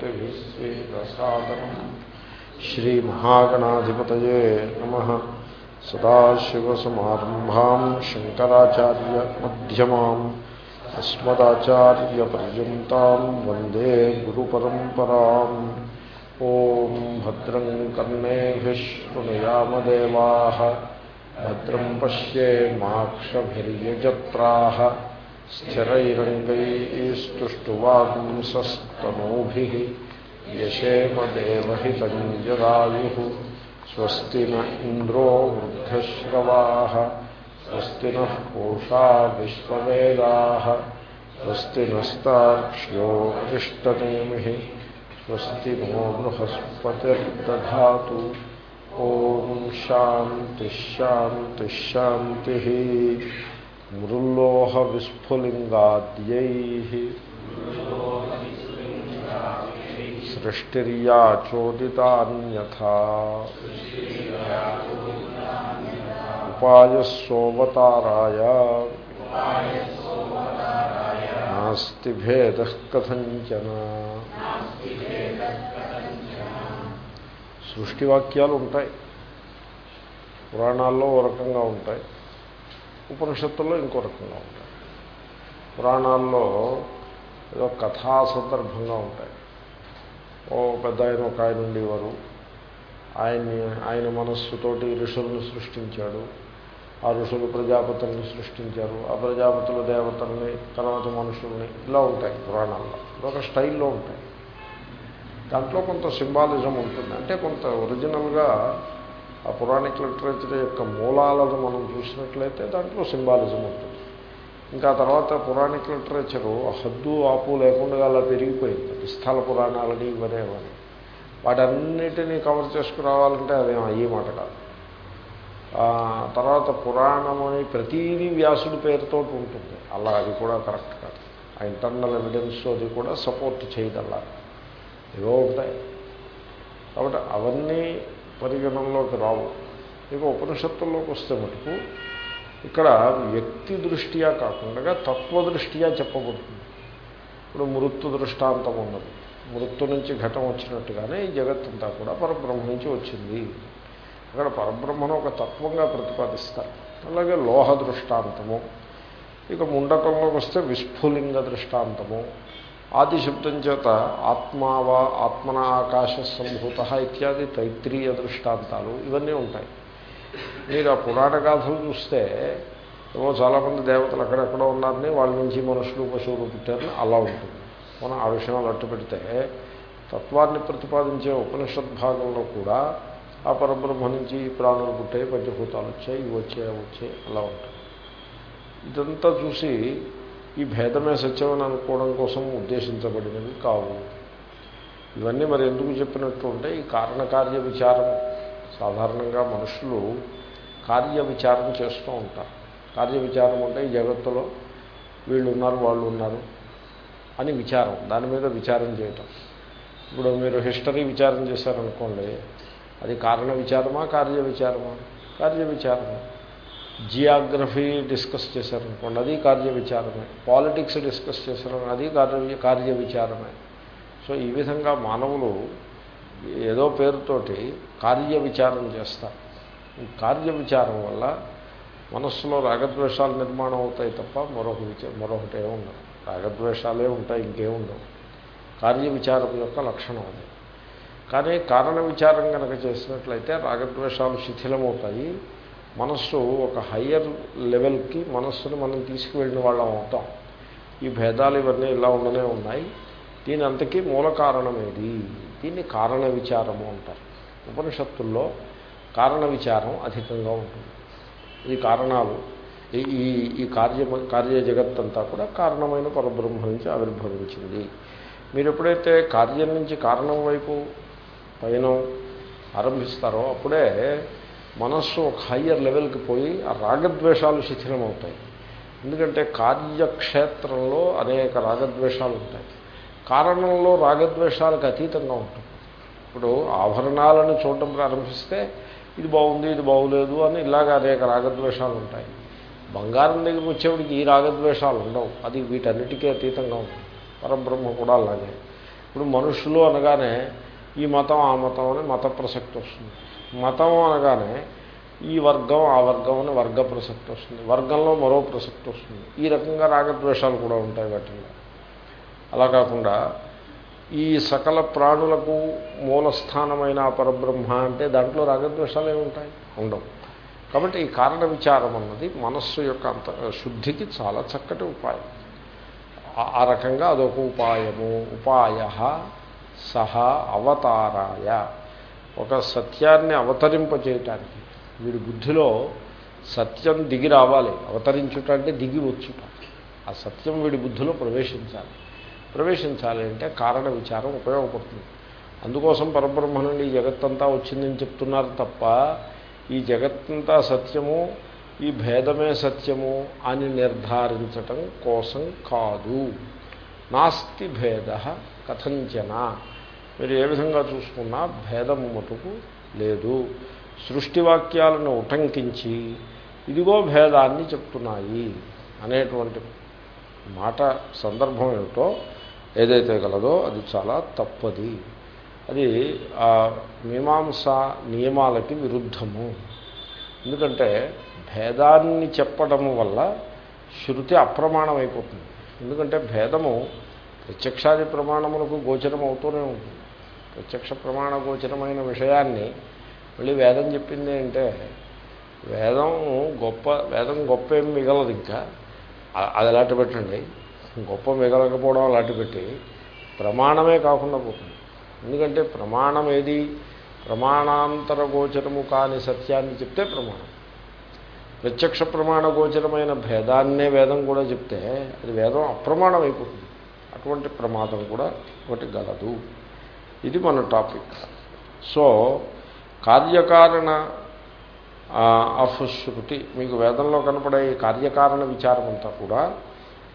శ్రీమద్భక్తిభిస్వేదసాదనం శ్రీమహాగణాధిపతయే నమ. సదాశివసమారంభా శంకరాచార్య మధ్యమా అస్మదాచార్యపర్యంతం వందే గురు పరంపరా ఓం భద్రం కర్ణేభిశృణుయామదేవా భద్రం పశ్యే మాక్షజ్రా पश्येमाक्षभिर्यजत्राः स्थिरैरङ्गैस्तुष्टुवांसस्तनूभिः यशेमदेवहितं जरायुः स्वस्ति न इन्द्रो वृद्धश्रवाः स्वस्ति नः पूषा विश्ववेदाः स्वस्ति नस्ताक्ष्यो अरिष्टनेमिः स्वस्ति नो बृहस्पतिर्दधातु ॐ మృల్లోహ విస్ఫులింగాద్యై సృష్టిర్యా చోదితాన్యథా ఉపాయస్సోవతారాయ నాస్తి భేద కథంచన సృష్టివాక్యాలు ఉంటాయి పురాణాల్లో ఓ రకంగా ఉంటాయి ఉపనిషత్తుల్లో ఇంకో రకంగా ఉంటాయి. పురాణాల్లో ఏదో కథా సందర్భంగా ఉంటాయి. ఓ పెద్ద ఆయన ఒక ఆయన ఉండేవారు. ఆయన్ని ఆయన మనస్సుతోటి ఋషులను సృష్టించాడు. ఆ ఋషులు ప్రజాపతుల్ని సృష్టించారు. ఆ ప్రజాపతుల దేవతల్ని తర్వాత మనుషుల్ని ఇలా ఉంటాయి పురాణాల్లో. ఒక స్టైల్లో ఉంటాయి. దాంట్లో కొంత సింబాలిజం ఉంటుంది. అంటే కొంత ఒరిజినల్గా ఆ పురాణిక్ లిటరేచర్ యొక్క మూలాలను మనం చూసినట్లయితే దాంట్లో సింబాలిజం ఉంటుంది. ఇంకా తర్వాత పురాణిక్ లిటరేచరు హద్దు ఆపు లేకుండా అలా పెరిగిపోయింది. స్థల పురాణాలని ఇవనేవని వాటన్నిటినీ కవర్ చేసుకురావాలంటే అదేం అయ్యే మాట కాదు. తర్వాత పురాణం అని ప్రతీదీ వ్యాసుడి పేరుతో ఉంటుంది. అలా అది కూడా కరెక్ట్ కాదు. ఆ ఇంటర్నల్ ఎవిడెన్స్ అది కూడా సపోర్ట్ చేయదల్లా. ఏవో ఉంటాయి. కాబట్టి అవన్నీ పరిగణనలోకి రావు. ఇక ఉపనిషత్తుల్లోకి వస్తే మటుకు ఇక్కడ వ్యక్తి దృష్ట్యా కాకుండా తత్వదృష్ట్యా చెప్పబడుతుంది. ఇప్పుడు మృత్తు దృష్టాంతం ఉన్నది. మృత్తు నుంచి ఘటం వచ్చినట్టుగానే ఈ జగత్తంతా కూడా పరబ్రహ్మ నుంచి వచ్చింది. అక్కడ పరబ్రహ్మను ఒక తత్వంగా ప్రతిపాదిస్తారు. అలాగే లోహ దృష్టాంతము. ఇక ముండకంలోకి వస్తే విస్ఫులింగ దృష్టాంతము. ఆది శబ్దం చేత ఆత్మావా ఆత్మన ఆకాశ సంభూత ఇత్యాది తైత్రీయ దృష్టాంతాలు ఇవన్నీ ఉంటాయి. మీరు ఆ పురాణ గాథలు చూస్తే ఏవో చాలామంది దేవతలు అక్కడెక్కడ ఉన్నారని వాళ్ళ నుంచి మనుషులు పశువులు పుట్టారని అలా ఉంటుంది. మనం ఆ విషయాలు అట్టు పెడితే తత్వాన్ని ప్రతిపాదించే ఉపనిషత్ భాగంలో కూడా ఆ పరబ్రహ్మ నుంచి ప్రాణులు పుట్టాయి పంచభూతాలు వచ్చాయి ఇవి వచ్చాయి వచ్చాయి అలా ఉంటుంది. ఇదంతా చూసి ఈ భేదమే సత్యమని అనుకోవడం కోసం ఉద్దేశించబడినవి కావు. ఇవన్నీ మరి ఎందుకు చెప్పినట్టు ఉంటే ఈ కారణకార్య విచారం. సాధారణంగా మనుషులు కార్య విచారం చేస్తూ ఉంటారు. కార్య విచారం అంటే ఈ జగత్తులో వీళ్ళు ఉన్నారు వాళ్ళు ఉన్నారు అని విచారం. దాని మీద విచారం చేయటం. ఇప్పుడు మీరు హిస్టరీ విచారం చేశారనుకోండి అది కారణ విచారమా కార్య విచారమా? కార్య విచారమా? జియాగ్రఫీ డిస్కస్ చేశారనుకోండి అది కార్య విచారమే. పాలిటిక్స్ డిస్కస్ చేశారు అది కార్య కార్య విచారమే. సో ఈ విధంగా మానవులు ఏదో పేరుతోటి కార్య విచారం చేస్తారు. ఈ కార్య విచారం వల్ల మనస్సులో రాగద్వేషాలు నిర్మాణం అవుతాయి తప్ప మరొక విచారం మరొకటే ఉండదు. రాగద్వేషాలే ఉంటాయి ఇంకేముండవు కార్య విచారం యొక్క లక్షణం అది. కానీ కారణ విచారం కనుక చేసినట్లయితే రాగద్వేషాలు శిథిలమవుతాయి. మనస్సు ఒక హయ్యర్ లెవెల్కి మనస్సును మనం తీసుకువెళ్ళిన వాళ్ళం అవుతాం. ఈ భేదాలు ఇవన్నీ ఇలా ఉండనే ఉన్నాయి. దీని అంతకీ మూల కారణం ఏది? దీన్ని కారణ విచారము అంటారు. ఉపనిషత్తుల్లో కారణ విచారం అధికంగా ఉంటుంది. ఈ కారణాలు ఈ ఈ కార్య కార్య జగత్తంతా కూడా కారణమైన పరబ్రహ్మ నుంచి ఆవిర్భవించింది. మీరు ఎప్పుడైతే కార్యం నుంచి కారణం వైపు పయనం ఆరంభిస్తారో అప్పుడే మనస్సు ఒక హయ్యర్ లెవెల్కి పోయి ఆ రాగద్వేషాలు శిథిలమవుతాయి. ఎందుకంటే కార్యక్షేత్రంలో అనేక రాగద్వేషాలు ఉంటాయి. కారణంలో రాగద్వేషాలకు అతీతంగా ఉంటుంది. ఇప్పుడు ఆభరణాలను చూడటం ప్రారంభిస్తే ఇది బాగుంది ఇది బాగులేదు అని ఇలాగ అనేక రాగద్వేషాలు ఉంటాయి. బంగారం దగ్గరికి వచ్చేవాడికి ఈ రాగద్వేషాలు ఉండవు. అది వీటన్నిటికీ అతీతంగా ఉంటుంది. పరబ్రహ్మ కూడా అలాగే. ఇప్పుడు మనుషులు అనగానే ఈ మతం ఆ మతం అని మత ప్రసక్తి వస్తుంది. మతం అనగానే ఈ వర్గం ఆ వర్గం అని వర్గ ప్రసక్తి వస్తుంది. వర్గంలో మరో ప్రసక్తి వస్తుంది. ఈ రకంగా రాగద్వేషాలు కూడా ఉంటాయి వాటిల్లో. అలా కాకుండా ఈ సకల ప్రాణులకు మూలస్థానమైన పరబ్రహ్మ అంటే దాంట్లో రాగద్వేషాలు ఏమి ఉంటాయి ఉండవు. కాబట్టి ఈ కారణ విచారం అన్నది మనస్సు యొక్క అంత శుద్ధికి చాలా చక్కటి ఉపాయం. ఆ- ఆ రకంగా అదొక ఉపాయము. ఉపాయ సహ అవతారాయ. ఒక సత్యాన్ని అవతరింపచేయటానికి. వీడి బుద్ధిలో సత్యం దిగి రావాలి. అవతరించుట అంటే దిగి వచ్చుట. ఆ సత్యం వీడి బుద్ధిలో ప్రవేశించాలి. ప్రవేశించాలి అంటే కారణ విచారం ఉపయోగపడుతుంది. అందుకోసం పరబ్రహ్మ నుండి ఈ జగత్తంతా వచ్చిందని చెప్తున్నారు తప్ప ఈ జగత్తంతా సత్యము ఈ భేదమే సత్యము అని నిర్ధారించటం కోసం కాదు. నాస్తి భేద కథంచన మీరు ఏ విధంగా చూసుకున్నా భేదము మటుకు లేదు. సృష్టివాక్యాలను ఉటంకించి ఇదిగో భేదాన్ని చెప్తున్నాయి అనేటువంటి మాట సందర్భం ఏమిటో ఏదైతే గలదో అది చాలా తప్పది. అది ఆ మీమాంస నియమాలకి విరుద్ధము. ఎందుకంటే భేదాన్ని చెప్పడము వల్ల శృతి అప్రమాణం అయిపోతుంది ఎందుకంటే భేదము ప్రత్యక్షాది ప్రమాణములకు గోచరం అవుతూనే ఉంటుంది. ప్రత్యక్ష ప్రమాణ గోచరమైన విషయాన్ని మళ్ళీ వేదం చెప్పింది అంటే వేదం గొప్ప వేదం గొప్ప ఏం మిగలదు ఇంకా. అది అలాంటి పెట్టండి. గొప్ప మిగలకపోవడం అలాంటి పెట్టి ప్రమాణమే కాకుండా పోతుంది. ఎందుకంటే ప్రమాణం ఏది? ప్రమాణాంతర గోచరము కాని సత్యాన్ని చెప్తే ప్రమాణం. ప్రత్యక్ష ప్రమాణ గోచరమైన భేదాన్నే వేదం కూడా చెప్తే అది వేదం అప్రమాణం అయిపోతుంది అటువంటి ప్రమాదం కూడా ఒకటి గలదు ఇది మన టాపిక్. సో కార్యకారణ ఆఫ్ శృతి మీకు వేదంలో కనపడే కార్యకారణ విచారం అంతా కూడా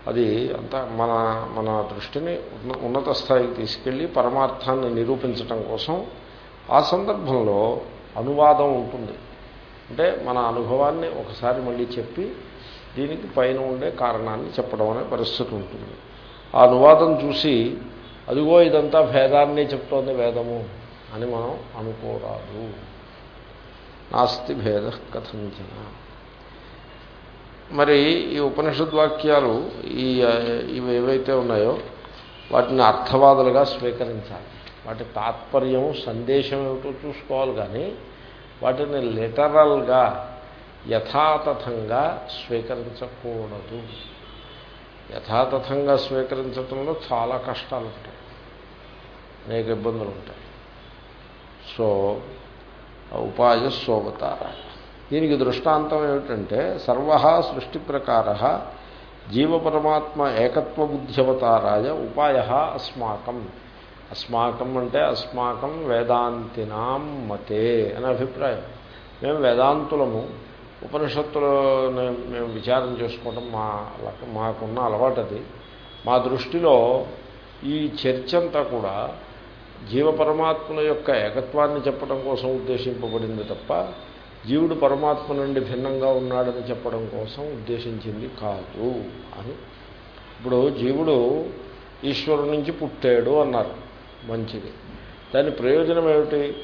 అది అంతా మన మన దృష్టిని ఉన్న- ఉన్నత స్థాయికి తీసుకెళ్ళి పరమార్థాన్ని నిరూపించటం కోసం ఆ సందర్భంలో అనువాదం ఉంటుంది. అంటే మన అనుభవాన్ని ఒకసారి మళ్ళీ చెప్పి దీనికి పైన ఉండే కారణాన్ని చెప్పడం అనే పరిస్థితి ఉంటుంది. ఆ అనువాదం చూసి అదిగో ఇదంతా భేదాన్ని చెప్తోంది వేదము అని మనం అనుకోరాదు. నాస్తి భేద కథంచన మరి ఈ ఉపనిషద్వాక్యాలు ఈ ఇవి ఏవైతే ఉన్నాయో వాటిని అర్థవాదులుగా స్వీకరించాలి. వాటి తాత్పర్యం సందేశం ఏమిటో చూసుకోవాలి కానీ వాటిని లిటరల్గా యథాతథంగా స్వీకరించకూడదు. యథాతథంగా స్వీకరించడంలో చాలా కష్టాలు ఉంటాయి అనేక ఇబ్బందులు ఉంటాయి సో ఉపాయ సోవతార దీనికి దృష్టాంతం ఏమిటంటే సర్వ సృష్టి ప్రకార జీవపరమాత్మ ఏకత్వ బుద్ధ్యవతారాయ ఉపాయ అస్మాకం. అస్మాకం అంటే అస్మాకం వేదాంతినాం మతే అనే అభిప్రాయం. మేము వేదాంతులము. ఉపనిషత్తులు మేము విచారం చేసుకోవడం మా మాకున్న అలవాటు అది మా దృష్టిలో ఈ చర్చ అంతా కూడా జీవ పరమాత్మల యొక్క ఏకత్వాన్ని చెప్పడం కోసం ఉద్దేశింపబడింది తప్ప జీవుడు పరమాత్మ నుండి భిన్నంగా ఉన్నాడని చెప్పడం కోసం ఉద్దేశించింది కాదు అని. ఇప్పుడు జీవుడు ఈశ్వరు నుంచి పుట్టాడు అన్నారు. మంచిది. దాని ప్రయోజనం ఏమిటి?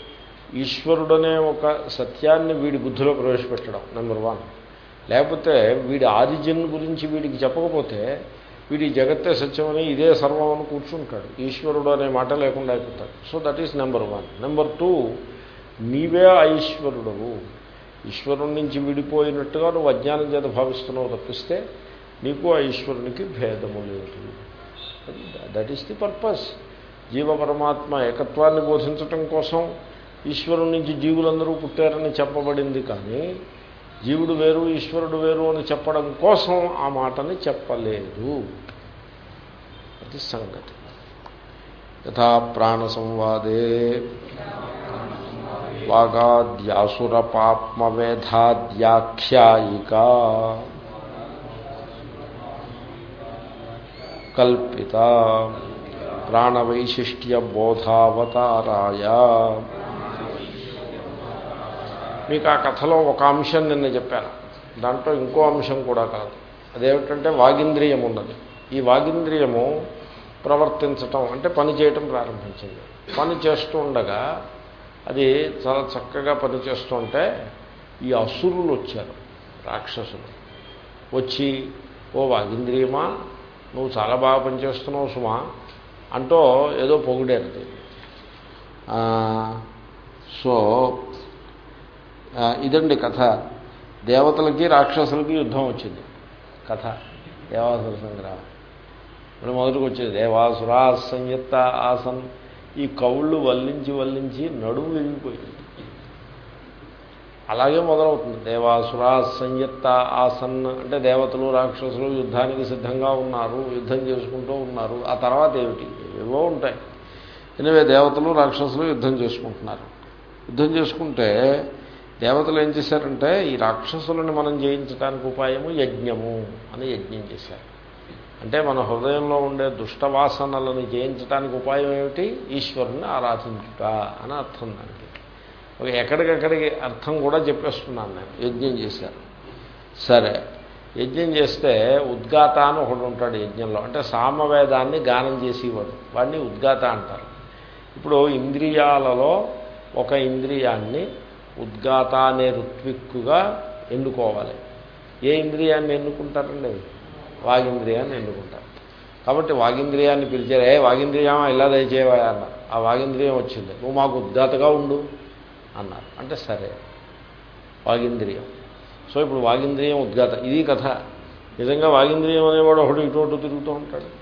ఈశ్వరుడనే ఒక సత్యాన్ని వీడి బుద్ధిలో ప్రవేశపెట్టడం నెంబర్ వన్ లేకపోతే వీడి ఆరిజిన్ గురించి వీడికి చెప్పకపోతే వీడి జగత్తే సత్యమని ఇదే సర్వం అని కూర్చుంటాడు. ఈశ్వరుడు అనే మాట లేకుండా అయిపోతాడు. So that is number one number two నీవే ఐశ్వరుడవు ఈశ్వరుడి నుంచి విడిపోయినట్టుగా నువ్వు అజ్ఞానం చేత భావిస్తున్నావు తప్పిస్తే నీకు ఆ ఈశ్వరునికి భేదము లేదు. దట్ ఈస్ ది పర్పస్ జీవ పరమాత్మ ఏకత్వాన్ని బోధించటం కోసం ఈశ్వరుడి నుంచి జీవులందరూ పుట్టారని చెప్పబడింది కానీ జీవుడు వేరు ఈశ్వరుడు వేరు అని చెప్పడం కోసం ఆ మాటని చెప్పలేదు. అది సంగతి. యథా ప్రాణ సంవాదే వాగాద్యాసుర కల్పిత ప్రాణవైశిష్ట్య బోధావతారాయ మీకు ఆ కథలో ఒక అంశం నిన్న చెప్పాను. దాంట్లో ఇంకో అంశం కూడా కాదు. అదేమిటంటే వాగింద్రియం ఉన్నది. ఈ వాగింద్రియము ప్రవర్తించటం అంటే పని చేయటం ప్రారంభించింది. పని చేస్తూ ఉండగా అది చాలా చక్కగా పని చేస్తుంటే ఈ అసురులు వచ్చారు రాక్షసులు. వచ్చి ఓ వాగింద్రియమా నువ్వు చాలా బాగా పనిచేస్తున్నావు సుమా అంటూ ఏదో పొగిడారు సో ఇదండి కథ. దేవతలకి రాక్షసులకి యుద్ధం వచ్చింది. కథ. దేవాసుర సంగ్రహం ఇప్పుడు మొదటికి వచ్చేది దేవాసురా సంయుక్త ఆసన్. ఈ కవుళ్ళు వల్లించి వల్లించి నడుము విరిగిపోయింది. అలాగే మొదలవుతుంది. దేవాసురా సంయుక్త ఆసన్ అంటే దేవతలు రాక్షసులు యుద్ధానికి సిద్ధంగా ఉన్నారు యుద్ధం చేసుకుంటూ ఉన్నారు. ఆ తర్వాత ఏమిటి? ఏవో ఉంటాయి. ఎనివే దేవతలు రాక్షసులు యుద్ధం చేసుకుంటున్నారు. యుద్ధం చేసుకుంటే దేవతలు ఏం చేశారంటే ఈ రాక్షసులను మనం జయించడానికి ఉపాయము యజ్ఞము అని యజ్ఞం చేశారు. అంటే మన హృదయంలో ఉండే దుష్టవాసనలను జయించడానికి ఉపాయం ఏమిటి? ఈశ్వరుని ఆరాధించుట అని అర్థం దానికి. ఒక ఎక్కడికక్కడికి అర్థం కూడా చెప్పేస్తున్నాను నేను. యజ్ఞం చేశారు. సరే యజ్ఞం చేస్తే ఉద్గాత అని ఒకడు ఉంటాడు యజ్ఞంలో. అంటే సామవేదాన్ని గానం చేసేవాడు. వాడిని ఉద్గాత అంటారు. ఇప్పుడు ఇంద్రియాలలో ఒక ఇంద్రియాన్ని ఉద్గాత అనే ఋత్విక్కుగా ఎన్నుకోవాలి. ఏ ఇంద్రియాన్ని ఎన్నుకుంటారండి? వాగింద్రియాన్ని ఎన్నుకుంటారు. కాబట్టి వాగింద్రియాన్ని పిలిచారు ఏ వాగింద్రియం ఇలా దయచేవా అన్నారు ఆ వాగింద్రియం వచ్చింది. నువ్వు మాకు ఉద్గాతగా ఉండు అన్నారు. అంటే సరే. వాగింద్రియం. సో ఇప్పుడు వాగింద్రియం ఉద్గాత ఇది కథ. నిజంగా వాగింద్రియం అనేవాడు ఒకడు ఇటు అటు తిరుగుతూ ఉంటాడు.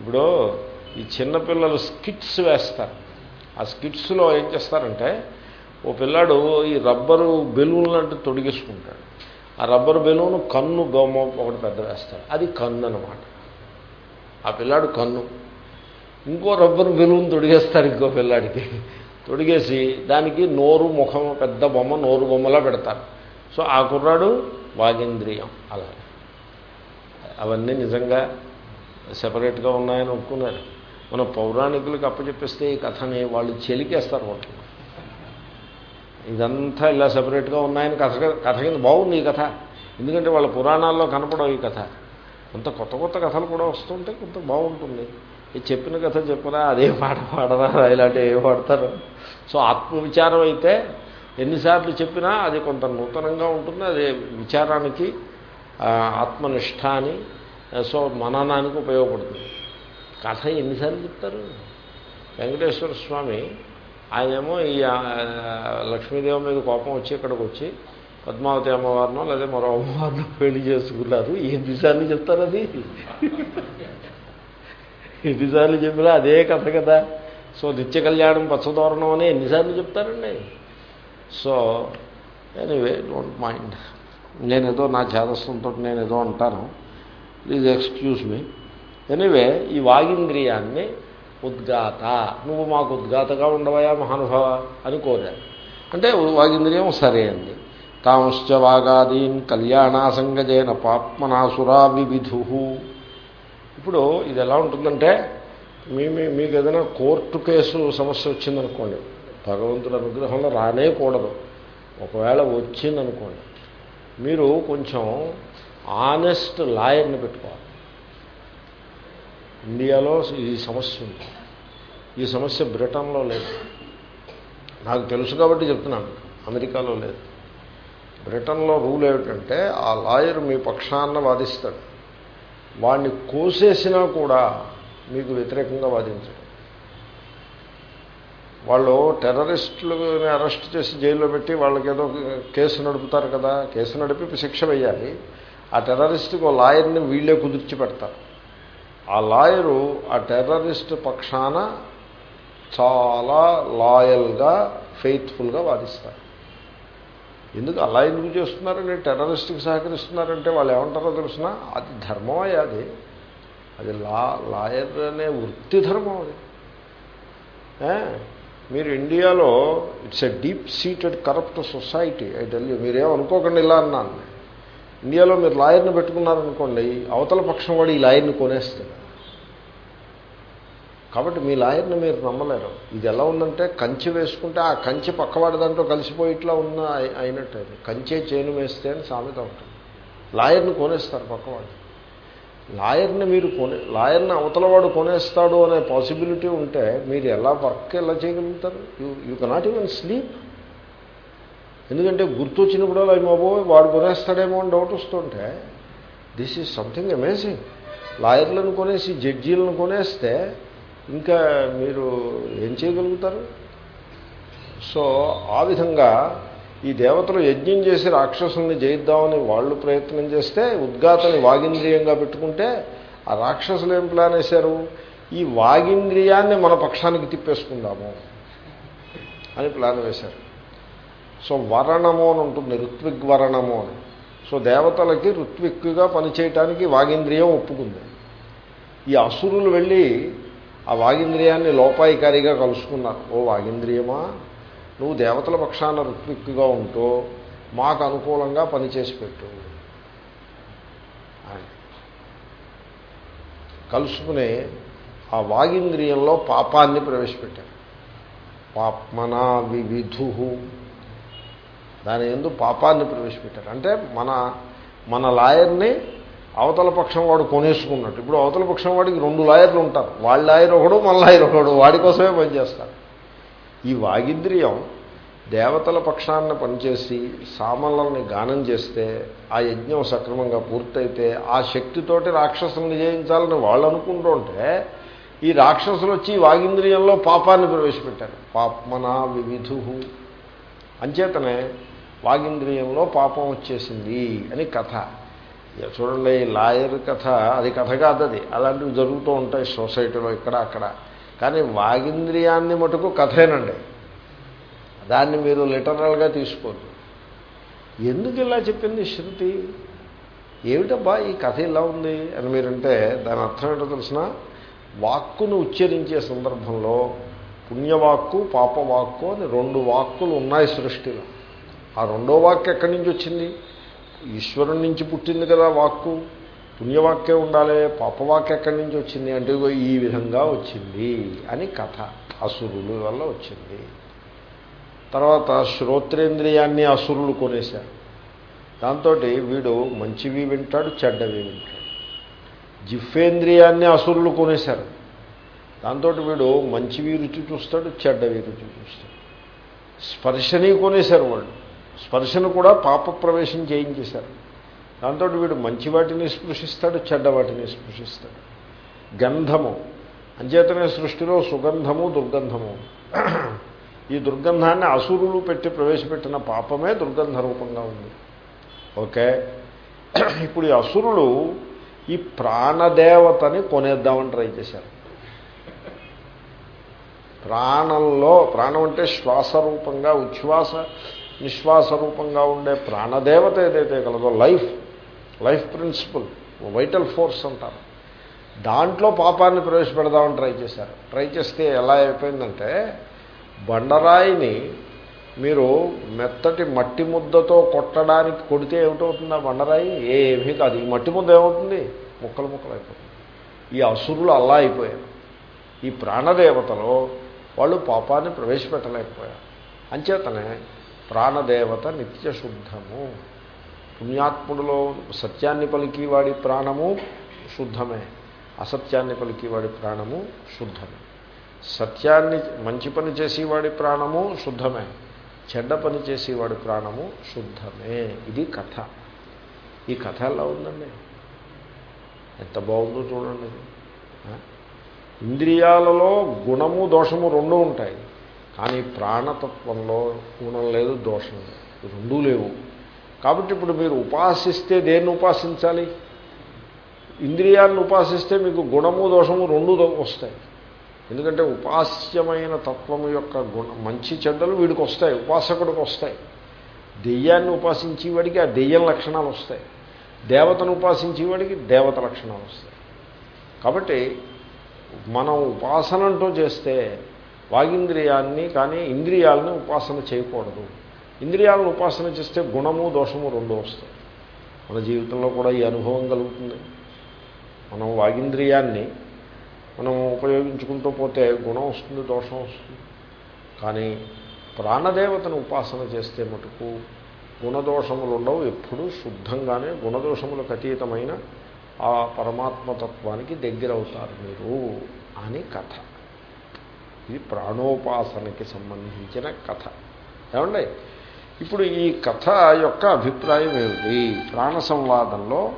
ఇప్పుడు ఈ చిన్నపిల్లలు స్కిట్స్ వేస్తారు. ఆ స్కిట్స్లో ఏం చేస్తారంటే ఓ పిల్లాడు ఈ రబ్బరు బెలూన్ లాంటి తొడిగేసుకుంటాడు. ఆ రబ్బరు బెలూన్ కన్ను బొమ్మ ఒకటి పెద్ద వేస్తాడు. అది కన్ను అనమాట ఆ పిల్లాడు కన్ను. ఇంకో రబ్బరు బెలూన్ తొడిగేస్తారు ఇంకో పిల్లాడికి. తొడిగేసి దానికి నోరు ముఖం పెద్ద బొమ్మ నోరు బొమ్మలా పెడతారు. సో ఆ కుర్రాడు వాగేంద్రియం అలా అవన్నీ నిజంగా సెపరేట్గా ఉన్నాయని ఒప్పుకున్నారు మన పౌరాణికులకు అప్పచెప్పిస్తే ఈ కథని వాళ్ళు చెలికేస్తారు వాళ్ళు ఇదంతా ఇలా సెపరేట్గా ఉన్నాయని కథ కథ కింద బాగుంది ఈ కథ. ఎందుకంటే వాళ్ళ పురాణాల్లో కనపడవు ఈ కథ. కొంత కొత్త కొత్త కథలు కూడా వస్తుంటే కొంత బాగుంటుంది. ఈ చెప్పిన కథ చెప్పరా అదే పాట పాడరా ఇలాంటివి ఏ పాడతారు? సో ఆత్మవిచారం అయితే ఎన్నిసార్లు చెప్పినా అది కొంత నూతనంగా ఉంటుంది. అది విచారానికి ఆత్మనిష్ట అని సో మననానికి ఉపయోగపడుతుంది. కథ ఎన్నిసార్లు చెప్తారు? వెంకటేశ్వర స్వామి ఆయనేమో ఈ లక్ష్మీదేవి మీద కోపం వచ్చి ఇక్కడికి వచ్చి పద్మావతి అమ్మవారినో లేదా మరో అమ్మవారినో పెళ్ళి చేసుకున్నారు. ఎన్నిసార్లు చెప్తారు అది? ఎన్నిసార్లు చెప్పినా అదే కథ కదా. సో నిత్య కళ్యాణం పచ్చదోరణం అని ఎన్నిసార్లు చెప్తారండి. సో ఎనీవే డోంట్ మైండ్ నేనేదో నా చేదస్తంతో నేనేదో అంటాను. ప్లీజ్ ఎక్స్క్యూజ్ మీ ఎనీవే ఈ వాగింద్రియాన్ని ఉద్గాత నువ్వు మాకు ఉద్గాతగా ఉండవయా మహానుభావ? అని కోరాడు. అంటే వాగింద్రియం సరే అంది. తాంశ్చ వాగాదీన్ కళ్యాణాసంగజైన పాప్మనాసురా వివిధు ఇప్పుడు ఇది ఎలా ఉంటుందంటే మీ మీ- మీకు ఏదైనా కోర్టు కేసు సమస్య వచ్చిందనుకోండి భగవంతుడి అనుగ్రహంలో రానే కూడదు ఒకవేళ వచ్చిందనుకోండి మీరు కొంచెం ఆనెస్ట్ లాయర్ని పెట్టుకోవాలి. ఇండియాలో ఈ సమస్య ఉంది. ఈ సమస్య బ్రిటన్లో లేదు. నాకు తెలుసు కాబట్టి చెప్తున్నాను. అమెరికాలో లేదు. బ్రిటన్లో రూల్ ఏమిటంటే ఆ లాయర్ మీ పక్షాన్న వాదిస్తాడు. వాడిని కోసేసినా కూడా మీకు వ్యతిరేకంగా వాదించడు. వాళ్ళు టెర్రరిస్టులని అరెస్ట్ చేసి జైల్లో పెట్టి వాళ్ళకి ఏదో కేసు నడుపుతారు కదా కేసు నడిపి శిక్ష వేయాలి. ఆ టెర్రరిస్ట్కి ఓ లాయర్ని వీళ్ళే కుదిర్చి పెడతారు. ఆ లాయరు ఆ టెర్రరిస్ట్ పక్షాన చాలా లాయల్గా ఫెయిత్ఫుల్గా వాదిస్తారు. ఎందుకు అలా ఎందుకు చేస్తున్నారని టెర్రరిస్ట్కి సహకరిస్తున్నారంటే వాళ్ళు ఏమంటారో తెలిసిన? అది ధర్మమే అది. అది లా లాయర్ అనే వృత్తి ధర్మం అది. మీరు ఇండియాలో it's a deep seated corrupt society I tell you. మీరేం ఇలా అన్నాను. ఇండియాలో మీరు లాయర్ని పెట్టుకున్నారనుకోండి అవతల పక్షం వాడు ఈ లాయర్ని కొనేస్తాడు. కాబట్టి మీ లాయర్ని మీరు నమ్మలేరు. ఇది ఎలా ఉందంటే కంచె వేసుకుంటే ఆ కంచె పక్కవాడి దాంట్లో కలిసిపోయి ఇట్లా ఉన్న అయినట్టు. కంచె చేను వేస్తే అని సామెత ఉంటుంది. లాయర్ని కొనేస్తారు పక్కవాడు. లాయర్ని మీరు కొనే లాయర్ని అవతలవాడు కొనేస్తాడు అనే పాసిబిలిటీ ఉంటే మీరు ఎలా వర్క్ ఎలా చేయగలుగుతారు? You you cannot even sleep. ఎందుకంటే గుర్తొచ్చినప్పుడు అలా బాబో వాడు కొనేస్తాడేమో అని డౌట్ వస్తుంటే దిస్ ఈజ్ సంథింగ్ అమేజింగ్. లాయర్లను కొనేసి జడ్జీలను కొనేస్తే ఇంకా మీరు ఏం చేయగలుగుతారు? సో ఆ విధంగా ఈ దేవతలు యజ్ఞం చేసి రాక్షసుల్ని జయిద్దామని వాళ్ళు ప్రయత్నం చేస్తే ఉద్ఘాతని వాగింద్రియంగా పెట్టుకుంటే ఆ రాక్షసులు ఏం ప్లాన్ వేశారు? ఈ వాగింద్రియాన్ని మన పక్షానికి తిప్పేసుకుందాము అని ప్లాన్ వేశారు. సో వరణము అని ఉంటుంది ఋత్విగ్వరణము అని. సో దేవతలకి ఋత్విక్గా పనిచేయటానికి వాగింద్రియం ఒప్పుకుంది. ఈ అసురులు వెళ్ళి ఆ వాగింద్రియాన్ని లోపాయికారిగా కలుసుకున్నారు. ఓ వాగింద్రియమా నువ్వు దేవతల పక్షాన ఋత్విక్గా ఉంటూ మాకు అనుకూలంగా పనిచేసి పెట్టు. కలుసుకునే కలుసుకుని ఆ వాగింద్రియంలో పాపాన్ని ప్రవేశపెట్టారు. పాప్మనా వివిధు దాని ఎందు పాపాన్ని ప్రవేశపెట్టారు. అంటే మన మన లాయర్ని అవతల పక్షం వాడు కొనేసుకున్నట్టు. ఇప్పుడు అవతల పక్షం వాడికి రెండు లాయర్లు ఉంటారు. వాళ్ళ లాయర్ ఒకడు మన లాయర్ ఒకడు వాడి కోసమే పనిచేస్తారు. ఈ వాగింద్రియం దేవతల పక్షాన్ని పనిచేసి సామలని గానం చేస్తే ఆ యజ్ఞం సక్రమంగా పూర్తయితే ఆ శక్తితోటి రాక్షసులను జయించాలని వాళ్ళు అనుకుంటూ ఉంటే ఈ రాక్షసులు వచ్చి వాగింద్రియంలో పాపాన్ని ప్రవేశపెట్టారు. పాప్మనా వివిధు. అంచేతనే వాగింద్రియంలో పాపం వచ్చేసింది అని కథ. చూడండి లాయర్ కథ అది కథ కాదు అది. అలాంటివి జరుగుతూ ఉంటాయి సొసైటీలో ఇక్కడ అక్కడ. కానీ వాగింద్రియాన్ని మటుకు కథేనండి. దాన్ని మీరు లిటరల్గా తీసుకోవద్దు ఎందుకు ఇలా చెప్పింది శృతి? ఏమిటబ్బా ఈ కథ ఇలా ఉంది అని మీరంటే దాని అర్థం ఏంటో తెలిసిన వాక్కును ఉచ్చరించే సందర్భంలో పుణ్యవాక్కు పాపవాక్కు అని రెండు వాక్కులు ఉన్నాయి సృష్టిలో. ఆ రెండో వాక్ ఎక్కడి నుంచి వచ్చింది? ఈశ్వరుడి నుంచి పుట్టింది కదా వాక్కు. పుణ్యవాక్యే ఉండాలి పాపవాక్య ఎక్కడి నుంచి వచ్చింది? అంటే ఈ విధంగా వచ్చింది అని కథ అసురులు వల్ల వచ్చింది. తర్వాత శ్రోత్రేంద్రియాన్ని అసురులు కొనేశారు. దాంతో వీడు మంచివి వింటాడు చెడ్డవి వింటాడు. జిఫేంద్రియాన్ని అసురులు కొనేశారు. దాంతో వీడు మంచివి రుచి చూస్తాడు చెడ్డవి రుచి చూస్తాడు. స్పర్శని కొనేశారు వాళ్ళు. స్పర్శను కూడా పాప ప్రవేశం చేయించేశారు. దాంతో వీడు మంచి వాటిని స్పృశిస్తాడు చెడ్డ వాటిని స్పృశిస్తాడు. గంధము. అంచేతనే సృష్టిలో సుగంధము దుర్గంధము. ఈ దుర్గంధాన్ని అసురులు పెట్టి ప్రవేశపెట్టిన పాపమే దుర్గంధ రూపంగా ఉంది. ఓకే? ఇప్పుడు ఈ అసురులు ఈ ప్రాణదేవతని కొనేద్దామని ట్రై చేశారు. ప్రాణంలో ప్రాణం అంటే శ్వాస రూపంగా ఉచ్ఛ్వాస నిశ్వాస రూపంగా ఉండే ప్రాణదేవత ఏదైతే కలదో life life principle vital force అంటారు. దాంట్లో పాపాన్ని ప్రవేశపెడదామని ట్రై చేశారు. ట్రై చేస్తే ఎలా అయిపోయిందంటే బండరాయిని మీరు మెత్తటి మట్టి ముద్దతో కొట్టడానికి కొడితే ఏమిటవుతుంది ఆ బండరాయి? ఏమీ కాదు. ఈ మట్టి ముద్ద ఏమవుతుంది? ముక్కలు ముక్కలు అయిపోతుంది ఈ అసురులు అలా అయిపోయారు. ఈ ప్రాణదేవతలో వాళ్ళు పాపాన్ని ప్రవేశపెట్టలేకపోయారు. అంచేతనే ప్రాణదేవత నిత్య శుద్ధము పుణ్యాత్ముడిలో సత్యాన్ని పలికి వాడి ప్రాణము శుద్ధమే. అసత్యాన్ని పలికి వాడి ప్రాణము శుద్ధమే. సత్యాన్ని మంచి పని చేసేవాడి ప్రాణము శుద్ధమే. చెడ్డ పని చేసేవాడి ప్రాణము శుద్ధమే. ఇది కథ. ఈ కథ ఎలా ఉందండి? ఎంత బాగుందో చూడండి. ఇంద్రియాలలో గుణము దోషము రెండూ ఉంటాయి. కానీ ప్రాణతత్వంలో గుణం లేదు దోషం లేదు. రెండూ లేవు. కాబట్టి ఇప్పుడు మీరు ఉపాసిస్తే దేన్ని ఉపాసించాలి? ఇంద్రియాన్ని ఉపాసిస్తే మీకు గుణము దోషము రెండు వస్తాయి. ఎందుకంటే ఉపాస్యమైన తత్వము యొక్క గుణ మంచి చెడ్డలు వీడికి వస్తాయి ఉపాసకుడికి వస్తాయి. దెయ్యాన్ని ఉపాసించేవాడికి ఆ దెయ్యం లక్షణాలు వస్తాయి. దేవతను ఉపాసించేవాడికి దేవత లక్షణాలు వస్తాయి. కాబట్టి మనం ఉపాసనంటూ చేస్తే వాగింద్రియాన్ని కానీ ఇంద్రియాలని ఉపాసన చేయకూడదు. ఇంద్రియాలను ఉపాసన చేస్తే గుణము దోషము రెండు వస్తాయి. మన జీవితంలో కూడా ఈ అనుభవం కలుగుతుంది. మనం వాగింద్రియాన్ని మనం ఉపయోగించుకుంటూ పోతే గుణం వస్తుంది దోషం వస్తుంది. కానీ ప్రాణదేవతను ఉపాసన చేస్తే మటుకు గుణదోషములు ఉండవు. ఎప్పుడూ శుద్ధంగానే గుణదోషములకు అతీతమైన ఆ పరమాత్మతత్వానికి దగ్గర అవుతారు మీరు అని కథ. ఇది ప్రాణోపాసనకి సంబంధించిన కథ. ఏమండి? ఇప్పుడు ఈ కథ యొక్క అభిప్రాయం ఏమిటి? ప్రాణ సంవాదంలో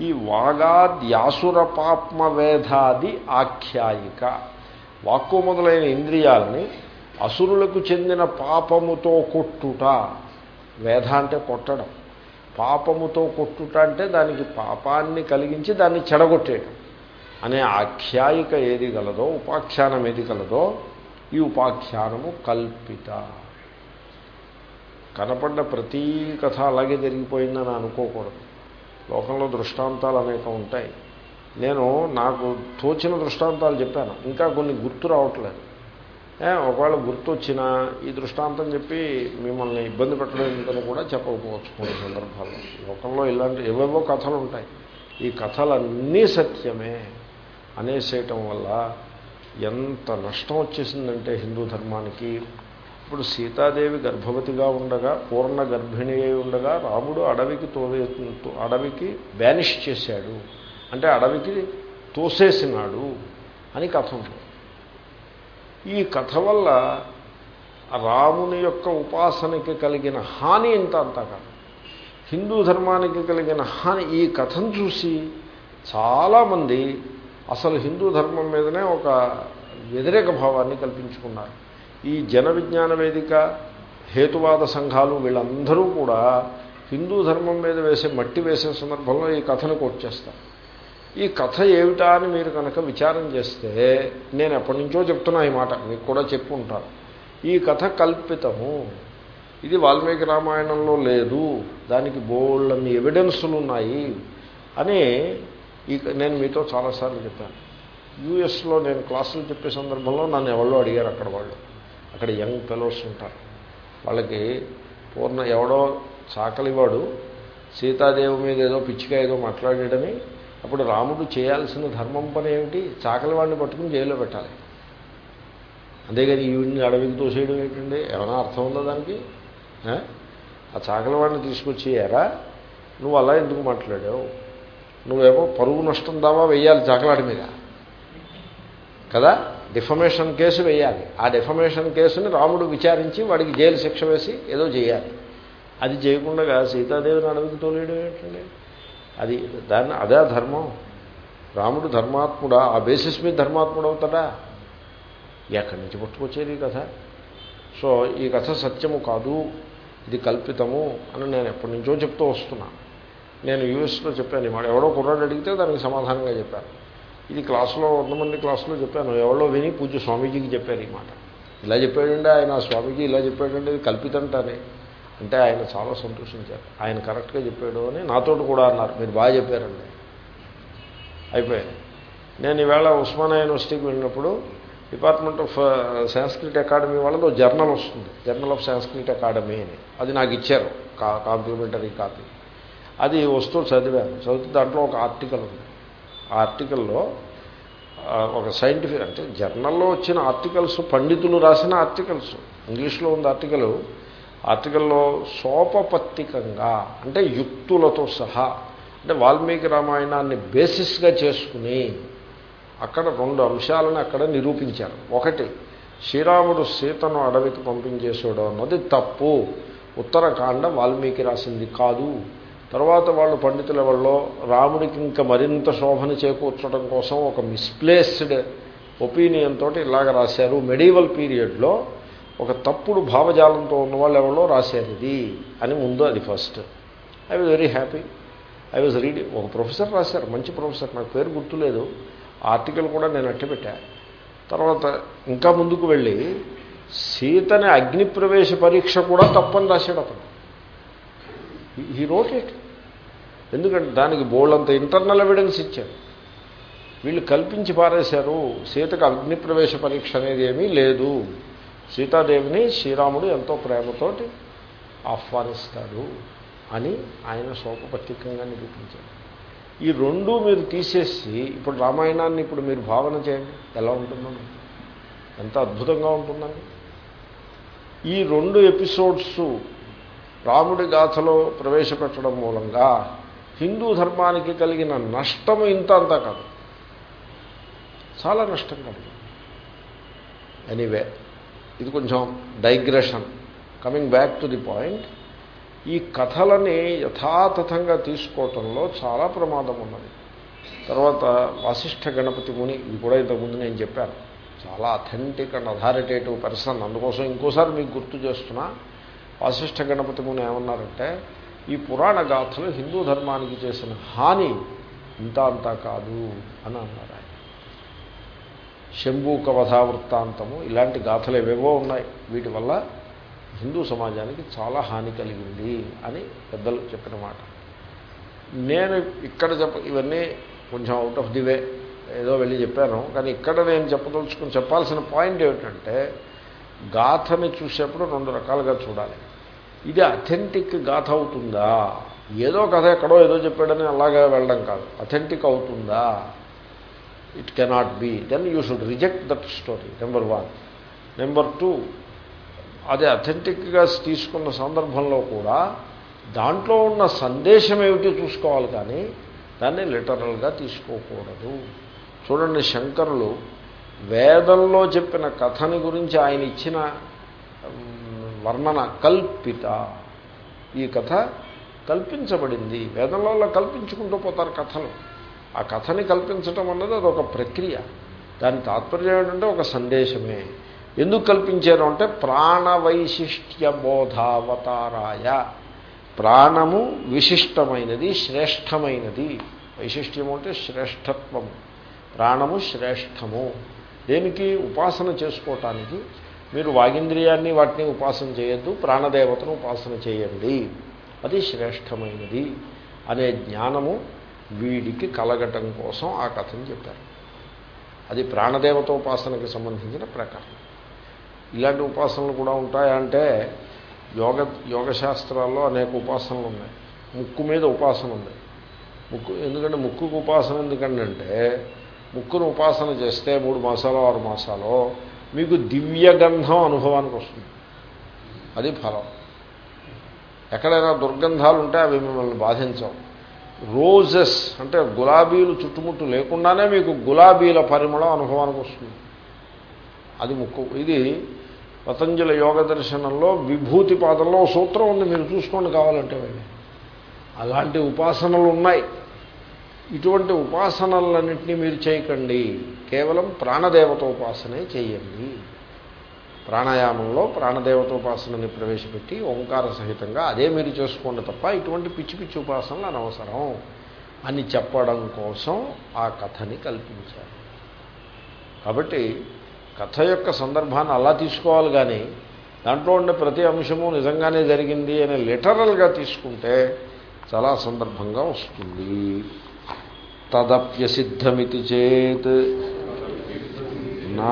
ఈ వాగాద్యాసుర పాప్మ ఆఖ్యాయిక వాక్కు మొదలైన ఇంద్రియాలని అసురులకు చెందిన పాపముతో కొట్టుట. వేధ అంటే కొట్టడం. పాపముతో కొట్టుట అంటే దానికి పాపాన్ని కలిగించి దాన్ని చెడగొట్టేయడం. అనే ఆఖ్యాయిక ఏది గలదో ఉపాఖ్యానం ఏది గలదో ఈ ఉపాఖ్యానము కల్పిత. కనపడ్డ ప్రతీ కథ అలాగే జరిగిపోయిందని అనుకోకూడదు. లోకంలో దృష్టాంతాలు అనేక ఉంటాయి. నేను నాకు తోచిన దృష్టాంతాలు చెప్పాను. ఇంకా కొన్ని గుర్తు రావట్లేదు. ఒకవేళ గుర్తు వచ్చినా ఈ దృష్టాంతం చెప్పి మిమ్మల్ని ఇబ్బంది పెట్టడం కూడా చెప్పకపోవచ్చు కొన్ని సందర్భాల్లో. లోకంలో ఇలాంటి ఏవేవో కథలు ఉంటాయి. ఈ కథలన్నీ సత్యమే అనేసేయటం వల్ల ఎంత నష్టం వచ్చేసిందంటే హిందూ ధర్మానికి. ఇప్పుడు సీతాదేవి గర్భవతిగా ఉండగా పూర్ణ గర్భిణి అయి ఉండగా రాముడు అడవికి తోలే అడవికి బ్యానిష్ చేశాడు. అంటే అడవికి తోసేసినాడు అని కథ ఉంది. ఈ కథ వల్ల రాముని యొక్క ఉపాసనకి కలిగిన హాని ఇంత అంతా కాదు. హిందూ ధర్మానికి కలిగిన హాని ఈ కథను చూసి చాలామంది అసలు హిందూ ధర్మం మీదనే ఒక వ్యతిరేక భావాన్ని కల్పించుకున్నారు. ఈ జన విజ్ఞాన వేదిక హేతువాద సంఘాలు వీళ్ళందరూ కూడా హిందూ ధర్మం మీద వేసే మట్టి వేసే సందర్భంలో ఈ కథను కొట్టేస్తారు ఈ కథ ఏమిటా అని మీరు కనుక విచారం చేస్తే నేను ఎప్పటి నుంచో చెప్తున్నా ఈ మాట మీకు కూడా చెప్పుకుంటాను ఈ కథ కల్పితము. ఇది వాల్మీకి రామాయణంలో లేదు. దానికి బోళ్ళన్ని ఎవిడెన్సులు ఉన్నాయి. అని ఈ నేను మీతో చాలాసార్లు చెప్పాను. యూఎస్లో నేను క్లాసులు చెప్పే సందర్భంలో నన్ను ఎవరో అడిగారు అక్కడ వాళ్ళు. అక్కడ యంగ్ ఫెలోస్ ఉంటారు. వాళ్ళకి పూర్ణ ఎవడో చాకలివాడు సీతాదేవి మీద ఏదో పిచ్చిగా ఏదో మాట్లాడాడని అప్పుడు రాముడు చేయాల్సిన ధర్మం పని ఏమిటి? చాకలివాడిని పట్టుకుని జైల్లో పెట్టాలి. అంతేగాని ఈవిడిని అడవికి తోసేయడం ఏంటండి? ఏమైనా అర్థం ఉందా దానికి? ఆ? చాకలివాడిని తీసుకొచ్చి ఎరా నువ్వు అలా ఎందుకు మాట్లాడావు? నువ్వేమో పరువు నష్టం దావా వెయ్యాలి చాకలాడి మీద. కదా? డిఫమేషన్ కేసు వేయాలి ఆ డిఫమేషన్ కేసుని రాముడు విచారించి వాడికి జైలు శిక్ష వేసి ఏదో చేయాలి. అది చేయకుండా సీతాదేవిని అడవికి తోలేయడం ఏంటండి? అది దాన్ని అదే ధర్మం. రాముడు ధర్మాత్ముడా ఆ బేసిస్ మీద ధర్మాత్ముడు అవుతాడా? ఎక్కడి నుంచి పట్టుకొచ్చేది ఈ కథ. సో ఈ కథ సత్యము కాదు ఇది కల్పితము అని నేను ఎప్పటి నుంచో చెప్తూ వస్తున్నాను నేను యూఎస్లో చెప్పాను ఇవాడు ఎవడో కుర్రాడు అడిగితే దానికి సమాధానంగా చెప్పాను. ఇది క్లాసులో వంద మంది క్లాసులో చెప్పాను. ఎవడో విని పూజ స్వామీజీకి చెప్పారు ఈ మాట. ఇలా చెప్పాడండి ఆయన స్వామీజీ ఇలా చెప్పాడండి ఇది కల్పితంటానే అంటే ఆయన చాలా సంతోషించారు. ఆయన కరెక్ట్గా చెప్పాడు అని నాతో కూడా అన్నారు. మీరు బాగా చెప్పారండి. అయిపోయాయి నేను ఈవేళ ఉస్మానియా యూనివర్సిటీకి వెళ్ళినప్పుడు డిపార్ట్మెంట్ ఆఫ్ సాంస్క్రిట్ అకాడమీ వాళ్ళది జర్నల్ వస్తుంది. జర్నల్ ఆఫ్ సాంస్క్రిట్ అకాడమీ అని. అది నాకు ఇచ్చారు. కా కాంప్లిమెంటరీ కాపీ. అది వస్తూ చదివాను. చదివితే దాంట్లో ఒక ఆర్టికల్ ఉంది. ఆ ఆర్టికల్లో ఒక సైంటిఫిక్ అంటే జర్నల్లో వచ్చిన ఆర్టికల్స్ పండితులు రాసిన ఆర్టికల్స్. ఇంగ్లీష్లో ఉంది ఆర్టికల్. ఆర్టికల్లో సోపపత్తికంగా అంటే యుక్తులతో సహా అంటే వాల్మీకి రామాయణాన్ని బేసిస్గా చేసుకుని అక్కడ రెండు అంశాలను అక్కడ నిరూపించారు. ఒకటి శ్రీరాముడు సీతను అడవికి పంపించేసాడు అన్నది తప్పు. ఉత్తరకాండ వాల్మీకి రాసింది కాదు. తర్వాత వాళ్ళు పండితుల వల్ల రాముడికి ఇంకా మరింత శోభను చేకూర్చడం కోసం ఒక మిస్ప్లేస్డ్ ఒపీనియన్ తోటి ఇలాగ రాశారు. మెడీవల్ పీరియడ్లో ఒక తప్పుడు భావజాలంతో ఉన్న వాళ్ళు ఎవరో రాశారు ఇది అని ముందు అది first I was very happy I was reading ఒక ప్రొఫెసర్ రాశారు. మంచి ప్రొఫెసర్ నాకు పేరు గుర్తులేదు. ఆర్టికల్ కూడా నేను అట్టపెట్టా తర్వాత ఇంకా ముందుకు వెళ్ళి సీతని అగ్నిప్రవేశ పరీక్ష కూడా తప్పని రాశాడు అతను. హీ రోట్ ఇట్ ఎందుకంటే దానికి బోల్డంత ఇంటర్నల్ ఎవిడెన్స్ ఇచ్చారు. వీళ్ళు కల్పించి పారేశారు సీతకు అగ్నిప్రవేశ పరీక్ష అనేది ఏమీ లేదు. సీతాదేవిని శ్రీరాముడు ఎంతో ప్రేమతోటి ఆహ్వానిస్తాడు అని ఆయన శోకపత్రికంగా నిరూపించాడు ఈ రెండు మీరు తీసేసి ఇప్పుడు రామాయణాన్ని ఇప్పుడు మీరు భావన చేయండి. ఎలా ఉంటుందండి ఎంత అద్భుతంగా ఉంటుందండి. ఈ రెండు ఎపిసోడ్స్ రాముడి గాథలో ప్రవేశపెట్టడం మూలంగా హిందూ ధర్మానికి కలిగిన నష్టము ఇంత అంతా కాదు. చాలా నష్టం కలిగింది. ఎనీవే ఇది కొంచెం digression coming back to the point ఈ కథలని యథాతథంగా తీసుకోవటంలో చాలా ప్రమాదం ఉన్నది. తర్వాత వాసిష్ఠ గణపతి ముని ఇది కూడా ఇంతకుముందు నేను చెప్పాను చాలా అథెంటిక్ అండ్ అథారిటేటివ్ పర్సన్ అందుకోసం ఇంకోసారి మీకు గుర్తు చేస్తున్నా వాసిష్ఠ గణపతి ముని ఏమన్నారంటే ఈ పురాణ గాథలు హిందూ ధర్మానికి చేసిన హాని ఇంత అంతా కాదు అని అన్నారు ఆయన. శంభూక వృత్తాంతము ఇలాంటి గాథలు ఏవేవో ఉన్నాయి. వీటి వల్ల హిందూ సమాజానికి చాలా హాని కలిగింది అని పెద్దలు చెప్పిన మాట. నేను ఇక్కడ చెప్ప ఇవన్నీ కొంచెం అవుట్ ఆఫ్ ది వే ఏదో వెళ్ళి చెప్పాను. కానీ ఇక్కడ నేను చెప్పదలుచుకుని చెప్పాల్సిన పాయింట్ ఏమిటంటే గాథని చూసేప్పుడు రెండు రకాలుగా చూడాలి. ఇది అథెంటిక్ గాథ అవుతుందా? ఏదో కథ ఎక్కడో ఏదో చెప్పాడని అలాగా వెళ్ళడం కాదు. అథెంటిక్ అవుతుందా? It cannot be then you should reject that story number one number two అది అథెంటిక్గా తీసుకున్న సందర్భంలో కూడా దాంట్లో ఉన్న సందేశం ఏమిటి చూసుకోవాలి కానీ దాన్ని లిటరల్గా తీసుకోకూడదు. చూడండి శంకరులు వేదంలో చెప్పిన కథని గురించి ఆయన ఇచ్చిన వర్ణన కల్పిత. ఈ కథ కల్పించబడింది. వేదంలో కల్పించుకుంటూ పోతారు కథలు. ఆ కథని కల్పించటం అన్నది అదొక ప్రక్రియ. దాని తాత్పర్యం ఏంటంటే ఒక సందేశమే. ఎందుకు కల్పించారు అంటే ప్రాణవైశిష్ట్య బోధావతారాయ. ప్రాణము విశిష్టమైనది శ్రేష్టమైనది. వైశిష్ట్యము అంటే శ్రేష్టత్వము. ప్రాణము శ్రేష్టము. దేనికి? ఉపాసన చేసుకోవటానికి మీరు వాగింద్రియాన్ని వాటిని ఉపాసన చేయొద్దు ప్రాణదేవతను ఉపాసన చేయండి. అది శ్రేష్టమైనది అనే జ్ఞానము వీడికి కలగటం కోసం ఆ కథను చెప్పారు. అది ప్రాణదేవత ఉపాసనకి సంబంధించిన ప్రకారం ఇలాంటి ఉపాసనలు కూడా ఉంటాయంటే యోగ యోగశాస్త్రాల్లో అనేక ఉపాసనలు ఉన్నాయి. ముక్కు మీద ఉపాసన ఉంది. ముక్కు ఎందుకంటే ముక్కుకు ఉపాసన ఎందుకంటే ముక్కును ఉపాసన చేస్తే మూడు మాసాలు ఆరు మాసాలు మీకు దివ్యగంధం అనుభవానికి వస్తుంది. అది ఫలం. ఎక్కడైనా దుర్గంధాలు ఉంటే అవి మిమ్మల్ని బాధించవు. రోజెస్ అంటే గులాబీలు చుట్టుముట్టు లేకుండానే మీకు గులాబీల పరిమళం అనుభవానికి వస్తుంది. అది ముక్కు. ఇది పతంజలి యోగ దర్శనంలో విభూతి పాదంలో సూత్రం ఉంది. మీరు చూసుకోండి కావాలంటే అలాంటి ఉపాసనలు ఉన్నాయి. ఇటువంటి ఉపాసనలన్నింటినీ మీరు చేయకండి. కేవలం ప్రాణదేవత ఉపాసనే చేయండి. ప్రాణాయామంలో ప్రాణదేవత ఉపాసనని ప్రవేశపెట్టి ఓంకార సహితంగా అదే మీరు చేసుకోండి తప్ప ఇటువంటి పిచ్చి పిచ్చి ఉపాసనలు అనవసరం. అని చెప్పడం కోసం ఆ కథని కల్పించారు. కాబట్టి కథ యొక్క సందర్భాన్ని అలా తీసుకోవాలి కానీ దాంట్లో ఉండే ప్రతి అంశము నిజంగానే జరిగింది అని లిటరల్గా తీసుకుంటే చాలా సందర్భంగా వస్తుంది. తదప్యసిద్ధమితి చేత్. నా.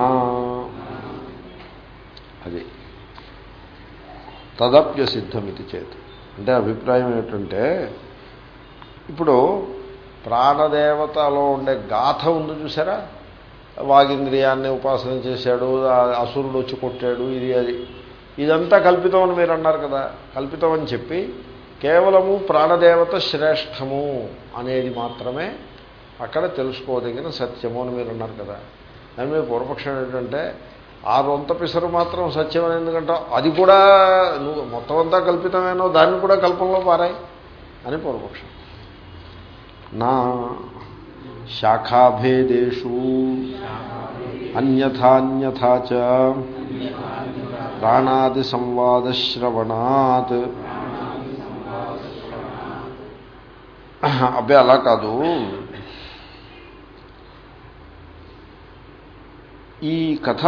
అది. తదప్యసిద్ధమితి చేత్. అంటే అభిప్రాయం ఏమిటంటే ఇప్పుడు ప్రాణదేవతలో ఉండే గాథ ఉంది చూసారా? వాగింద్రియాన్ని ఉపాసన చేశాడు అసురుడు వచ్చి కొట్టాడు ఇది అది. ఇదంతా కల్పితం అని మీరు అన్నారు కదా. కల్పితం అని చెప్పి కేవలము ప్రాణదేవత శ్రేష్టము అనేది మాత్రమే అక్కడ తెలుసుకోదగిన సత్యము అని మీరు అన్నారు కదా. దాని మీద పూర్వపక్షం ఏంటంటే ఆ రొంత పిసరు మాత్రం సత్యం అని ఎందుకంటే అది కూడా నువ్వు మొత్తం అంతా కల్పితమేనో దాన్ని కూడా కల్పంలో పారాయి అని పూర్వపక్షం. నా శాఖాభేదేషు అన్యథాన్యథా చ ప్రాణాది సంవాదశ్రవణాత్ అబ్బాయి అలా కాదు. ఈ కథ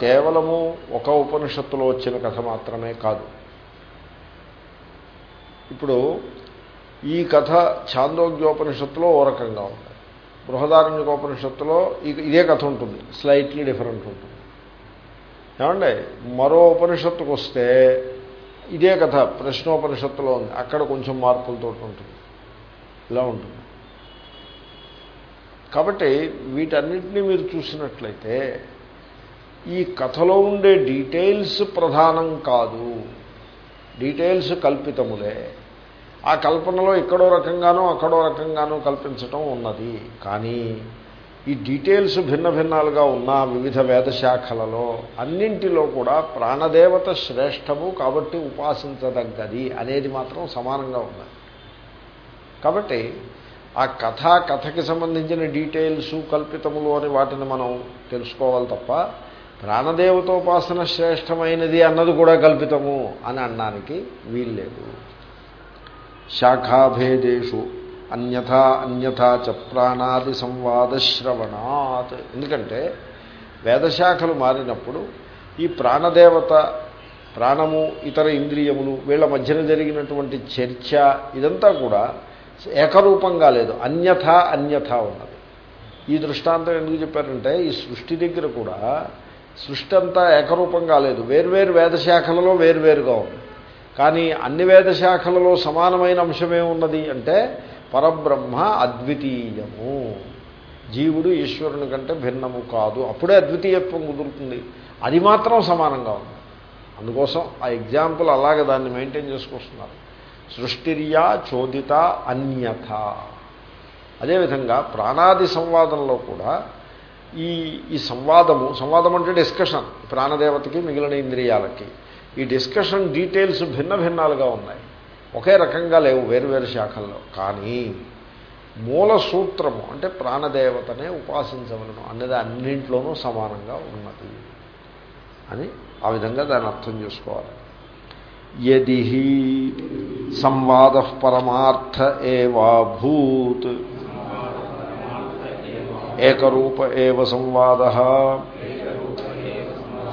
కేవలము ఒక ఉపనిషత్తులో వచ్చిన కథ మాత్రమే కాదు. ఇప్పుడు ఈ కథ ఛాందోగ్యోపనిషత్తులో ఓ రకంగా ఉంది. బృహదారణ్యకోపనిషత్తులో ఇదే కథ ఉంటుంది. స్లైట్లీ డిఫరెంట్ ఉంటుంది. ఏమండి? మరో ఉపనిషత్తుకు వస్తే ఇదే కథ ప్రశ్నోపనిషత్తులో ఉంది. అక్కడ కొంచెం మార్పులతో ఉంటుంది. ఇలా ఉంటుంది. కాబట్టి వీటన్నిటినీ మీరు చూసినట్లయితే ఈ కథలో ఉండే డీటెయిల్స్ ప్రధానం కాదు. డీటెయిల్స్ కల్పితములే. ఆ కల్పనలో ఇక్కడో రకంగానో అక్కడో రకంగానో కల్పించటం ఉన్నది. కానీ ఈ డీటెయిల్స్ భిన్న భిన్నాలుగా ఉన్న వివిధ వేదశాఖలలో అన్నింటిలో కూడా ప్రాణదేవత శ్రేష్టము కాబట్టి ఉపాసించదగ్గది అనేది మాత్రం సమానంగా ఉంది కాబట్టి ఆ కథ కథకి సంబంధించిన డీటెయిల్స్ కల్పితములు అని వాటిని మనం తెలుసుకోవాలి తప్ప ప్రాణదేవతోపాసన శ్రేష్టమైనది అన్నది కూడా కల్పితము అని అనడానికి వీల్లేదు. శాఖాభేదేషు అన్యథా అన్యథా చ ప్రాణాది సంవాదశ్రవణాత్ ఎందుకంటే వేదశాఖలు మారినప్పుడు ఈ ప్రాణదేవత ప్రాణము ఇతర ఇంద్రియములు వీళ్ళ మధ్యన జరిగినటువంటి చర్చ ఇదంతా కూడా ఏకరూపంగా లేదు. అన్యథ అన్యథ ఉన్నది. ఈ దృష్టాంతం ఎందుకు చెప్పారంటే ఈ సృష్టి దగ్గర కూడా సృష్టి అంతా ఏకరూపంగా లేదు. వేర్వేరు వేదశాఖలలో వేర్వేరుగా ఉంది. కానీ అన్ని వేదశాఖలలో సమానమైన అంశమే ఉన్నది అంటే పరబ్రహ్మ అద్వితీయము. జీవుడు ఈశ్వరుని కంటే భిన్నము కాదు. అప్పుడే అద్వితీయత్వం కుదురుతుంది. అది మాత్రం సమానంగా ఉంది. అందుకోసం ఆ ఎగ్జాంపుల్ అలాగే దాన్ని మెయింటైన్ చేసుకొస్తున్నారు. సృష్టిర్యా చోదిత అన్యథ. అదేవిధంగా ప్రాణాది సంవాదంలో కూడా ఈ ఈ సంవాదము సంవాదం అంటే డిస్కషన్ ప్రాణదేవతకి మిగిలిన ఇంద్రియాలకి. ఈ డిస్కషన్ డీటెయిల్స్ భిన్న భిన్నాలుగా ఉన్నాయి. ఒకే రకంగా లేవు వేరువేరు శాఖల్లో. కానీ మూల సూత్రము అంటే ప్రాణదేవతనే ఉపాసించవలను అనేది అన్నింట్లోనూ సమానంగా ఉన్నది అని ఆ విధంగా దాన్ని అర్థం చేసుకోవాలి. యది సంవాద పరమార్థ ఏవాభూత్. ఏకరూప ఏవ సంవాద.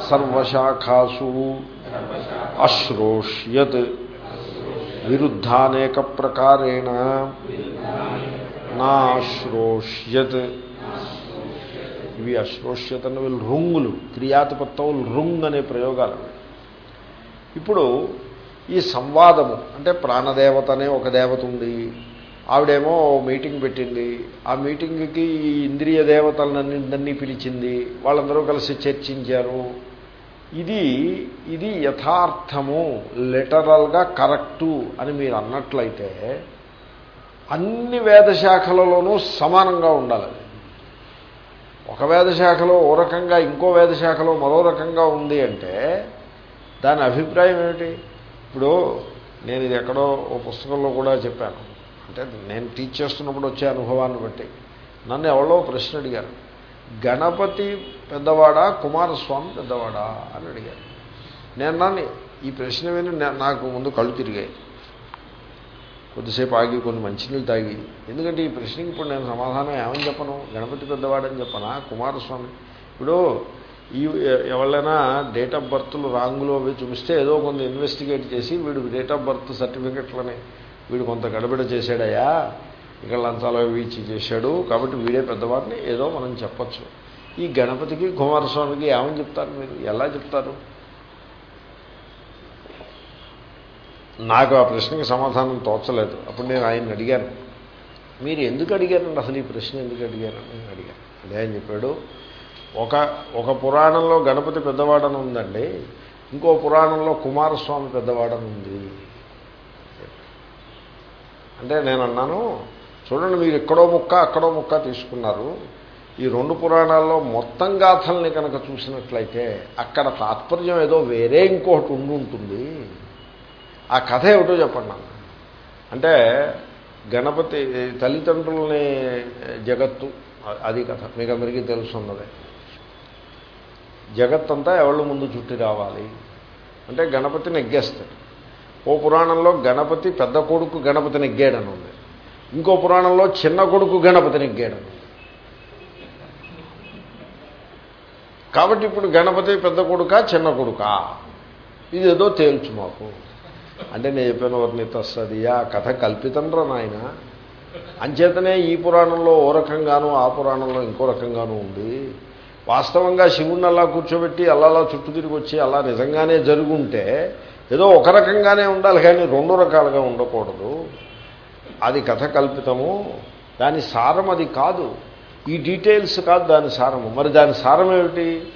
సర్వశాఖాసు అశ్రోష్యత్. విరుద్ధానేక ప్రకారేణ నాశ్రోష్యత్. ఇవి అశ్రోష్యత అన్నవి రుంగులు క్రియాతిపత్తవులు రుంగ్ అనే ప్రయోగాలు. ఇప్పుడు ఈ సంవాదము అంటే ప్రాణదేవత అనే ఒక దేవత ఉంది. ఆవిడేమో మీటింగ్ పెట్టింది. ఆ మీటింగ్కి ఈ ఇంద్రియ దేవతలన్నింటినీ పిలిచింది. వాళ్ళందరూ కలిసి చర్చించారు. ఇది ఇది యథార్థము లిటరల్గా కరెక్టు అని మీరు అన్నట్లయితే అన్ని వేదశాఖలలోనూ సమానంగా ఉండాలి. ఒక వేదశాఖలో ఓ రకంగా ఇంకో వేదశాఖలో మరో రకంగా ఉంది అంటే దాని అభిప్రాయం ఏమిటి? ఇప్పుడు నేను ఇది ఎక్కడో ఓ పుస్తకంలో కూడా చెప్పాను. అంటే నేను టీచ్ చేస్తున్నప్పుడు వచ్చే అనుభవాన్ని బట్టి. నన్ను ఎవరో ప్రశ్న అడిగారు. గణపతి పెద్దవాడా? కుమారస్వామి పెద్దవాడా? అని అడిగారు. నేను నన్ను ఈ ప్రశ్న విని నాకు ముందు కళ్ళు తిరిగాయి. కొద్దిసేపు ఆగి కొన్ని మంచినీళ్ళు తాగి. ఎందుకంటే ఈ ప్రశ్నకి ఇప్పుడు నేను సమాధానం ఏమని చెప్పను? గణపతి పెద్దవాడని చెప్పనా? కుమారస్వామి? ఇప్పుడు ఈ ఎవరైనా డేట్ ఆఫ్ బర్త్లు రాంగులు అవి చూపిస్తే ఏదో కొంత ఇన్వెస్టిగేట్ చేసి వీడు డేట్ ఆఫ్ బర్త్ సర్టిఫికెట్లని వీడు కొంత గడబిడ చేశాడయా ఇక్కడ లంచాలో వీచి చేశాడు కాబట్టి వీడే పెద్దవాడిని ఏదో మనం చెప్పచ్చు. ఈ గణపతికి కుమారస్వామికి ఏమని చెప్తారు మీరు? ఎలా చెప్తారు? నాకు ఆ ప్రశ్నకి సమాధానం తోచలేదు. అప్పుడు నేను ఆయన్ని అడిగాను. మీరు ఎందుకు అడిగారండి? అసలు ఈ ప్రశ్న ఎందుకు అడిగారని నేను అడిగాను. అదే అని చెప్పాడు ఒక ఒక పురాణంలో గణపతి పెద్దవాడని ఉందండి ఇంకో పురాణంలో కుమారస్వామి పెద్దవాడని ఉంది అంటే నేను అన్నాను చూడండి మీరు ఇక్కడో ముక్క అక్కడో ముక్క తీసుకున్నారు. ఈ రెండు పురాణాల్లో మొత్తం గాథల్ని కనుక చూసినట్లయితే అక్కడ తాత్పర్యం ఏదో వేరే ఇంకొకటి ఉండి ఉంటుంది. ఆ కథ ఏమిటో చెప్పండి నాకు అంటే గణపతి తల్లిదండ్రులని జగత్తు అది కథ. మీకు అందరికీ తెలుసున్నదే. జగత్తంతా ఎవళ్ళ ముందు చుట్టి రావాలి? అంటే గణపతి నెగ్గేస్తాడు. ఓ పురాణంలో గణపతి పెద్ద కొడుకు గణపతి నెగ్గాడని ఉంది. ఇంకో పురాణంలో చిన్న కొడుకు గణపతి నెగ్గాడని కాబట్టి ఇప్పుడు గణపతి పెద్ద కొడుక చిన్న కొడుక? ఇదేదో తేల్చు మాకు. అంటే నేను చెప్పాను వారిని తస్సది. ఆ కథ కల్పితండ్రా నాయన. అంచేతనే ఈ పురాణంలో ఓ రకంగానూ ఆ పురాణంలో ఇంకో రకంగానూ ఉంది. వాస్తవంగా శివుణ్ణి అలా కూర్చోబెట్టి అలా అలా చుట్టూ తిరిగి వచ్చి అలా నిజంగానే జరుగుంటే ఏదో ఒక రకంగానే ఉండాలి కానీ రెండు రకాలుగా ఉండకూడదు. అది కథ కల్పితము. దాని సారం అది కాదు. ఈ డీటెయిల్స్ కాదు దాని సారము. మరి దాని సారం ఏమిటి?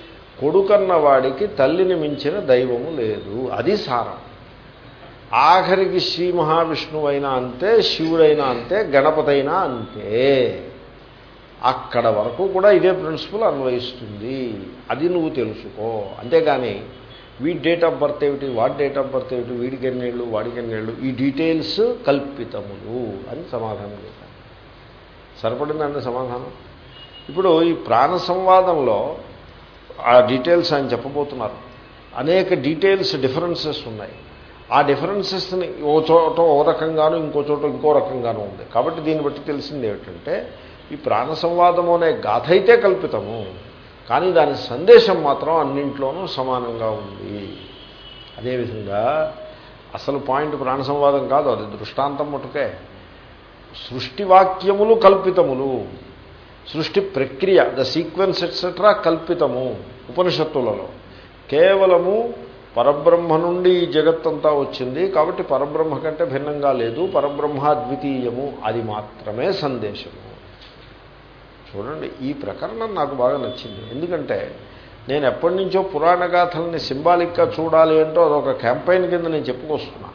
కొడుకన్న వాడికి తల్లిని మించిన దైవము లేదు. అది సారం. ఆఖరికి శ్రీ మహావిష్ణువు అయినా అంతే శివుడైనా అంతే గణపతి అయినా అంతే. అక్కడ వరకు కూడా ఇదే ప్రిన్సిపల్ అన్వయిస్తుంది. అది నువ్వు తెలుసుకో. అంతేగాని వీడి డేట్ ఆఫ్ బర్త్ ఏమిటి వాడి డేట్ ఆఫ్ బర్త్ ఏమిటి వీడికి ఎన్నేళ్ళు వాడికి ఎన్నేళ్ళు ఈ డీటెయిల్స్ కల్పితములు అని సమాధానం చేశాను సరిపడిందండి సమాధానం? ఇప్పుడు ఈ ప్రాణ సంవాదంలో ఆ డీటెయిల్స్ ఆయన చెప్పబోతున్నారు. అనేక డీటెయిల్స్ డిఫరెన్సెస్ ఉన్నాయి. ఆ డిఫరెన్సెస్ని ఓ చోట ఓ రకంగాను ఇంకో చోట ఇంకో రకంగాను ఉంది. కాబట్టి దీన్ని బట్టి తెలిసింది ఏమిటంటే ఈ ప్రాణ సంవాదము అనే గాథ అయితే కల్పితము కానీ దాని సందేశం మాత్రం అన్నింట్లోనూ సమానంగా ఉంది. అదేవిధంగా అసలు పాయింట్ ప్రాణ సంవాదం కాదు అది దృష్టాంతం ముట్టుకే సృష్టి వాక్యములు కల్పితములు సృష్టి ప్రక్రియ ద సీక్వెన్స్ ఎట్సెట్రా కల్పితము ఉపనిషత్తులలో. కేవలము పరబ్రహ్మ నుండి ఈ జగత్తంతా వచ్చింది కాబట్టి పరబ్రహ్మ కంటే భిన్నంగా లేదు పరబ్రహ్మ అద్వితీయము అది మాత్రమే సందేశము. చూడండి ఈ ప్రకరణం నాకు బాగా నచ్చింది. ఎందుకంటే నేను ఎప్పటి నుంచో పురాణ గాథల్ని సింబాలిక్గా చూడాలి అంటూ అదొక క్యాంపెయిన్ కింద నేను చెప్పుకొస్తున్నా.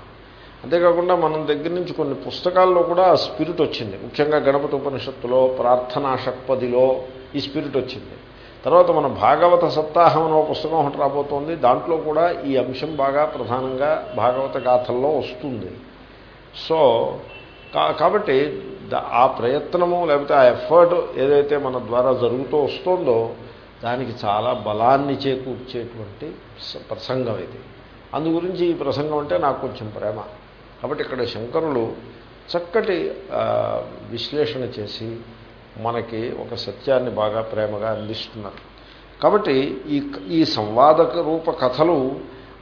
అంతేకాకుండా మనం దగ్గర నుంచి కొన్ని పుస్తకాల్లో కూడా ఆ స్పిరిట్ వచ్చింది. ముఖ్యంగా గణపతి ఉపనిషత్తులో ప్రార్థనా షట్పదిలో ఈ స్పిరిట్ వచ్చింది. తర్వాత మన భాగవత సప్తాహం అనే పుస్తకం ఒకటి రాబోతోంది. దాంట్లో కూడా ఈ అంశం బాగా ప్రధానంగా భాగవత గాథల్లో వస్తుంది. సో కాబట్టి ఆ ప్రయత్నము లేకపోతే ఆ ఎఫర్ట్ ఏదైతే మన ద్వారా జరుగుతూ వస్తుందో దానికి చాలా బలాన్ని చేకూర్చేటువంటి ప్రసంగం ఇది. అందు గురించి ఈ ప్రసంగం అంటే నాకు కొంచెం ప్రేమ. కాబట్టి ఇక్కడ శంకరులు చక్కటి విశ్లేషణ చేసి మనకి ఒక సత్యాన్ని బాగా ప్రేమగా అందిస్తున్నారు. కాబట్టి ఈ ఈ సంవాదక రూప కథలు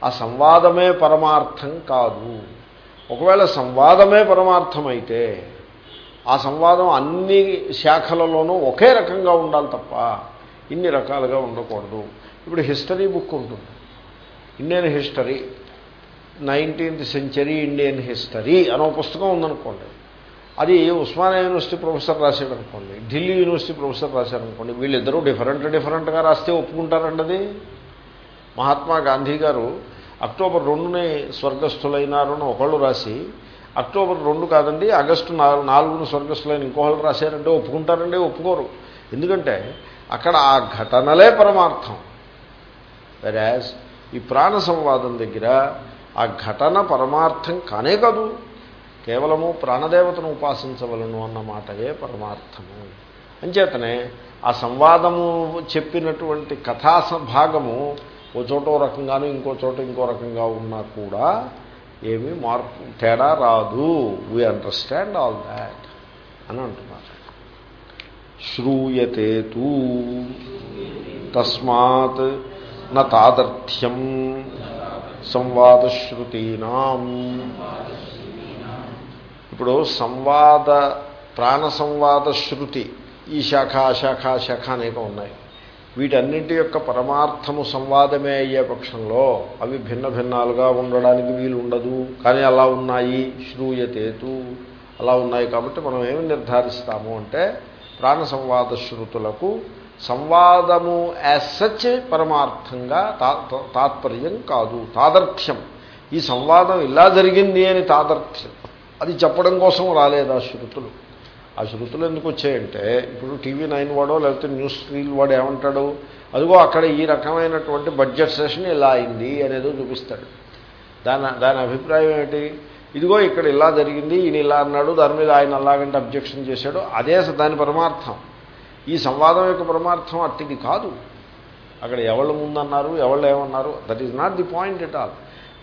ఆ సంవాదమే పరమార్థం కాదు. ఒకవేళ సంవాదమే పరమార్థమైతే ఆ సంవాదం అన్ని శాఖలలోనూ ఒకే రకంగా ఉండాలి తప్ప ఇన్ని రకాలుగా ఉండకూడదు. ఇప్పుడు హిస్టరీ బుక్ ఉంటుంది. Indian history nineteenth century Indian history అనే పుస్తకం ఉందనుకోండి. అది ఉస్మానియా యూనివర్సిటీ ప్రొఫెసర్ రాశాడు అనుకోండి ఢిల్లీ యూనివర్సిటీ ప్రొఫెసర్ రాశారనుకోండి వీళ్ళిద్దరూ డిఫరెంట్ డిఫరెంట్గా రాస్తే ఒప్పుకుంటారండి అది? మహాత్మా గాంధీ గారు అక్టోబర్ రెండునే స్వర్గస్థులైనారని ఒకళ్ళు రాసి అక్టోబర్ రెండు కాదండి ఆగస్టు నాలుగు నాలుగును స్వర్గస్థులైన ఇంకోహలు రాశారంటే ఒప్పుకుంటారండి ఒప్పుకోరు. ఎందుకంటే అక్కడ ఆ ఘటనలే పరమార్థం. వెరాజ్ ఈ ప్రాణ సంవాదం దగ్గర ఆ ఘటన పరమార్థం కానే కాదు. కేవలము ప్రాణదేవతను ఉపాసించవలను అన్న మాటయే పరమార్థము. అంచేతనే ఆ సంవాదము చెప్పినటువంటి కథా భాగము ఓ చోట రకంగాను ఇంకో చోట ఇంకో రకంగా ఉన్నా కూడా ఏమీ మార్పు తేడా రాదు. వీ అండర్స్టాండ్ ఆల్ దాట్ అని అంటున్నారు. శ్రూయతే తూ. తస్మాత్ నాదర్థ్యం తాదర్థ్యం సంవాదశ్రుతీనాం. ఇప్పుడు సంవాద ప్రాణ సంవాద శృతి ఈ శాఖ శాఖ శాఖ అనేక ఉన్నాయి. వీటన్నింటి యొక్క పరమార్థము సంవాదమే అయ్యే పక్షంలో అవి భిన్న భిన్నాలుగా ఉండడానికి వీలు ఉండదు. కానీ అలా ఉన్నాయి శ్రూయతేతు అలా ఉన్నాయి కాబట్టి మనం ఏమి నిర్ధారిస్తాము అంటే ప్రాణ సంవాద శృతులకు సంవాదము యాజ్ సచ్ పరమార్థంగా తాత్పర్యం కాదు తాదర్థ్యం ఈ సంవాదం ఇలా జరిగింది అని తాదర్థ్యం అది చెప్పడం కోసం రాలేదు ఆ శృతులు ఆ శృతులు ఎందుకు వచ్చాయంటే ఇప్పుడు టీవీ నైన్ వాడో లేకపోతే న్యూస్ రీల్ వాడు ఏమంటాడు? అదిగో అక్కడ ఈ రకమైనటువంటి బడ్జెట్ సెషన్ ఇలా అయింది అనేదో చూపిస్తాడు. దాని దాని అభిప్రాయం ఏమిటి? ఇదిగో ఇక్కడ ఇలా జరిగింది ఈయన ఇలా అన్నాడు దాని మీద ఆయన అలాగంటే అబ్జెక్షన్ చేశాడు. అదే దాని పరమార్థం. ఈ సంవాదం యొక్క పరమార్థం అట్టిది కాదు. అక్కడ ఎవళ్ళు ముందన్నారు ఎవళ్ళు ఏమన్నారు that is not the point at all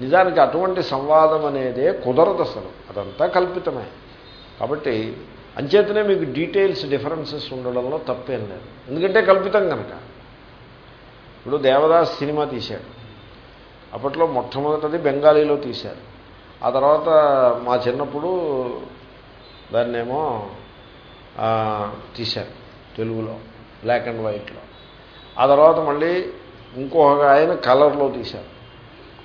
నిజానికి అటువంటి సంవాదం అనేదే కుదరదు అసలు. అదంతా కల్పితమే. కాబట్టి అంచేతనే మీకు డీటెయిల్స్ డిఫరెన్సెస్ ఉండడంలో తప్పేం లేదు. ఎందుకంటే కల్పితం కనుక ఇప్పుడు దేవదాస్ సినిమా తీశాడు. అప్పట్లో మొట్టమొదటిది బెంగాలీలో తీశారు. ఆ తర్వాత మా చిన్నప్పుడు దాన్నేమో తీశారు తెలుగులో బ్లాక్ అండ్ వైట్లో ఆ తర్వాత మళ్ళీ ఇంకొక ఆయన కలర్లో తీశారు.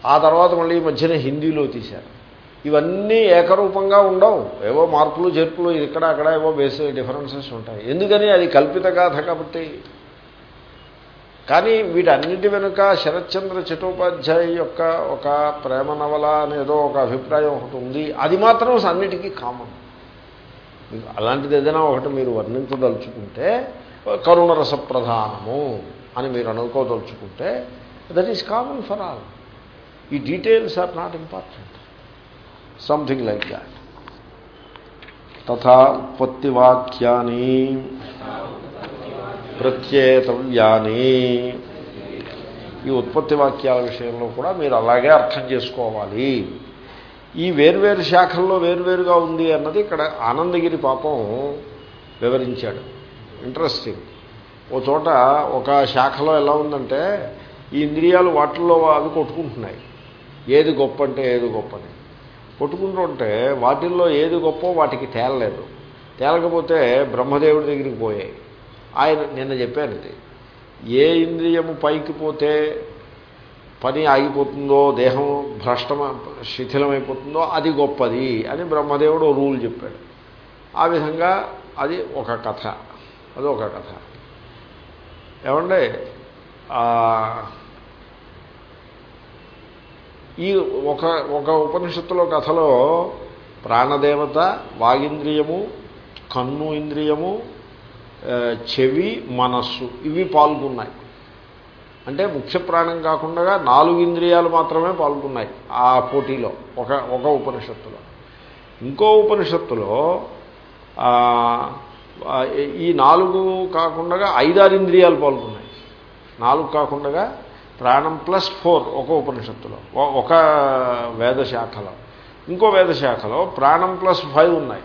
ఆ తర్వాత మళ్ళీ ఈ మధ్యన హిందీలో తీశారు. ఇవన్నీ ఏకరూపంగా ఉండవు. ఏవో మార్పులు చేర్పులు ఇక్కడ అక్కడ ఏవో బేస్ డిఫరెన్సెస్ ఉంటాయి. ఎందుకని అది కల్పిత గాథ కాబట్టి? కానీ వీటన్నిటి వెనుక శరత్చంద్ర చటోపాధ్యాయ యొక్క ఒక ప్రేమ నవల అనేదో ఒక అభిప్రాయం ఒకటి ఉంది. అది మాత్రం అన్నిటికీ కామన్. అలాంటిది ఏదైనా ఒకటి మీరు వర్ణించదలుచుకుంటే కరుణరస ప్రధానము అని మీరు అనుకోదలుచుకుంటే that is common for all ఈ details are not important something like that తథా ఉత్పత్తివాక్యాన్ని ప్రత్యేతవ్యాని ఈ ఉత్పత్తి వాక్యాల విషయంలో కూడా మీరు అలాగే అర్థం చేసుకోవాలి. ఈ వేర్వేరు శాఖల్లో వేర్వేరుగా ఉంది అన్నది ఇక్కడ ఆనందగిరి పాపం వివరించాడు. ఇంట్రెస్టింగ్ ఓ చోట ఒక శాఖలో ఎలా ఉందంటే ఈ ఇంద్రియాలు వాటిల్లో అవి కొట్టుకుంటున్నాయి. ఏది గొప్ప అంటే ఏది గొప్పని కొట్టుకుంటుంటే వాటిల్లో ఏది గొప్ప వాటికి తేలలేదు. తేలకపోతే బ్రహ్మదేవుడి దగ్గరికి పోయాయి ఆయన నిన్న చెప్పాను ఇది. ఏ ఇంద్రియము పైకి పోతే పని ఆగిపోతుందో దేహం భ్రష్టమ శిథిలమైపోతుందో అది గొప్పది అని బ్రహ్మదేవుడు రూల్ చెప్పాడు. ఆ విధంగా అది ఒక కథ. అది ఒక కథ. ఏమండి? ఈ ఒక ఒక ఉపనిషత్తులో కథలో ప్రాణదేవత వాగింద్రియము కన్ను ఇంద్రియము చెవి మనస్సు ఇవి పాల్గొన్నాయి. అంటే ముఖ్య ప్రాణం కాకుండా నాలుగు ఇంద్రియాలు మాత్రమే పాల్గొన్నాయి ఆ పోటీలో ఒక ఒక ఉపనిషత్తులో. ఇంకో ఉపనిషత్తులో ఈ నాలుగు కాకుండా ఐదారు ఇంద్రియాలు పాల్గొన్నాయి. నాలుగు కాకుండా ప్రాణం ప్లస్ ఫోర్ ఒక ఉపనిషత్తులో ఒక వేదశాఖలో. ఇంకో వేదశాఖలో ప్రాణం ప్లస్ ఫైవ్ ఉన్నాయి.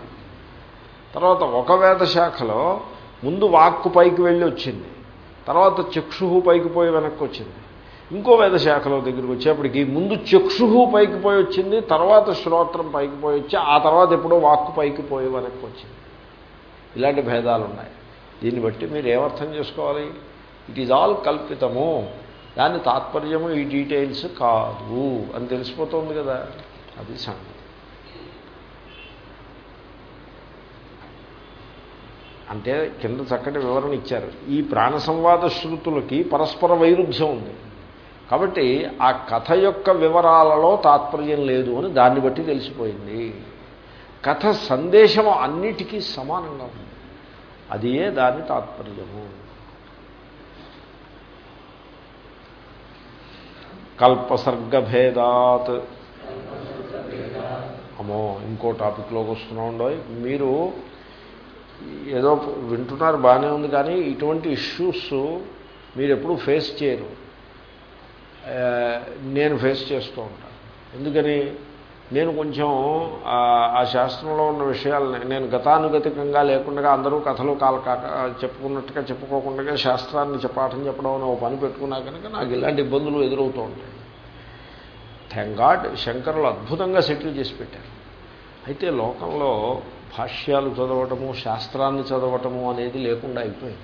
తర్వాత ఒక వేదశాఖలో ముందు వాక్కు పైకి వెళ్ళి వచ్చింది. తర్వాత చక్షుహు పైకి పోయి వెనక్కి వచ్చింది. ఇంకో వేదశాఖలో దగ్గరికి వచ్చేప్పటికి ముందు చక్షుహు పైకి పోయి వచ్చింది తర్వాత శ్రోత్రం పైకి పోయి వచ్చి ఆ తర్వాత ఎప్పుడో వాక్కు పైకి పోయి వెనక్కి వచ్చింది. ఇలాంటి భేదాలు ఉన్నాయి దీన్ని బట్టి మీరు ఏమర్థం చేసుకోవాలి? ఇట్ ఈజ్ ఆల్ కల్పితము. దాని తాత్పర్యము ఈ డీటెయిల్స్ కాదు అని తెలిసిపోతుంది కదా. అది సంగతి. అంటే కింద చక్కటి వివరణ ఇచ్చారు. ఈ ప్రాణ సంవాద శృతులకి పరస్పర వైరుధ్యం ఉంది. కాబట్టి ఆ కథ యొక్క వివరాలలో తాత్పర్యం లేదు అని దాన్ని బట్టి తెలిసిపోయింది. కథ సందేశం అన్నిటికీ సమానంగా ఉంది. అదియే దాని తాత్పర్యము. కల్పసర్గభేదాత్. అమ్మో ఇంకో టాపిక్లోకి వస్తున్నా ఉండవు మీరు ఏదో వింటున్నారు బాగానే ఉంది కానీ ఇటువంటి ఇష్యూస్ మీరు ఎప్పుడూ ఫేస్ చేయరు. నేను ఫేస్ చేస్తూ ఉంటాను ఎందుకని? నేను కొంచెం ఆ శాస్త్రంలో ఉన్న విషయాలని నేను గతానుగతికంగా లేకుండా అందరూ కథలు కాలకాక చెప్పుకున్నట్టుగా చెప్పుకోకుండా శాస్త్రాన్ని చెప్పాఠం చెప్పడం అనే ఒక పని పెట్టుకున్నా కనుక నాకు ఇలాంటి ఇబ్బందులు ఎదురవుతూ ఉంటాయి. థ్యాంక్ గాడ్ శంకరులు అద్భుతంగా సెటిల్ చేసి పెట్టారు. అయితే లోకంలో భాష్యాలు చదవటము శాస్త్రాన్ని చదవటము అనేది లేకుండా అయిపోయింది.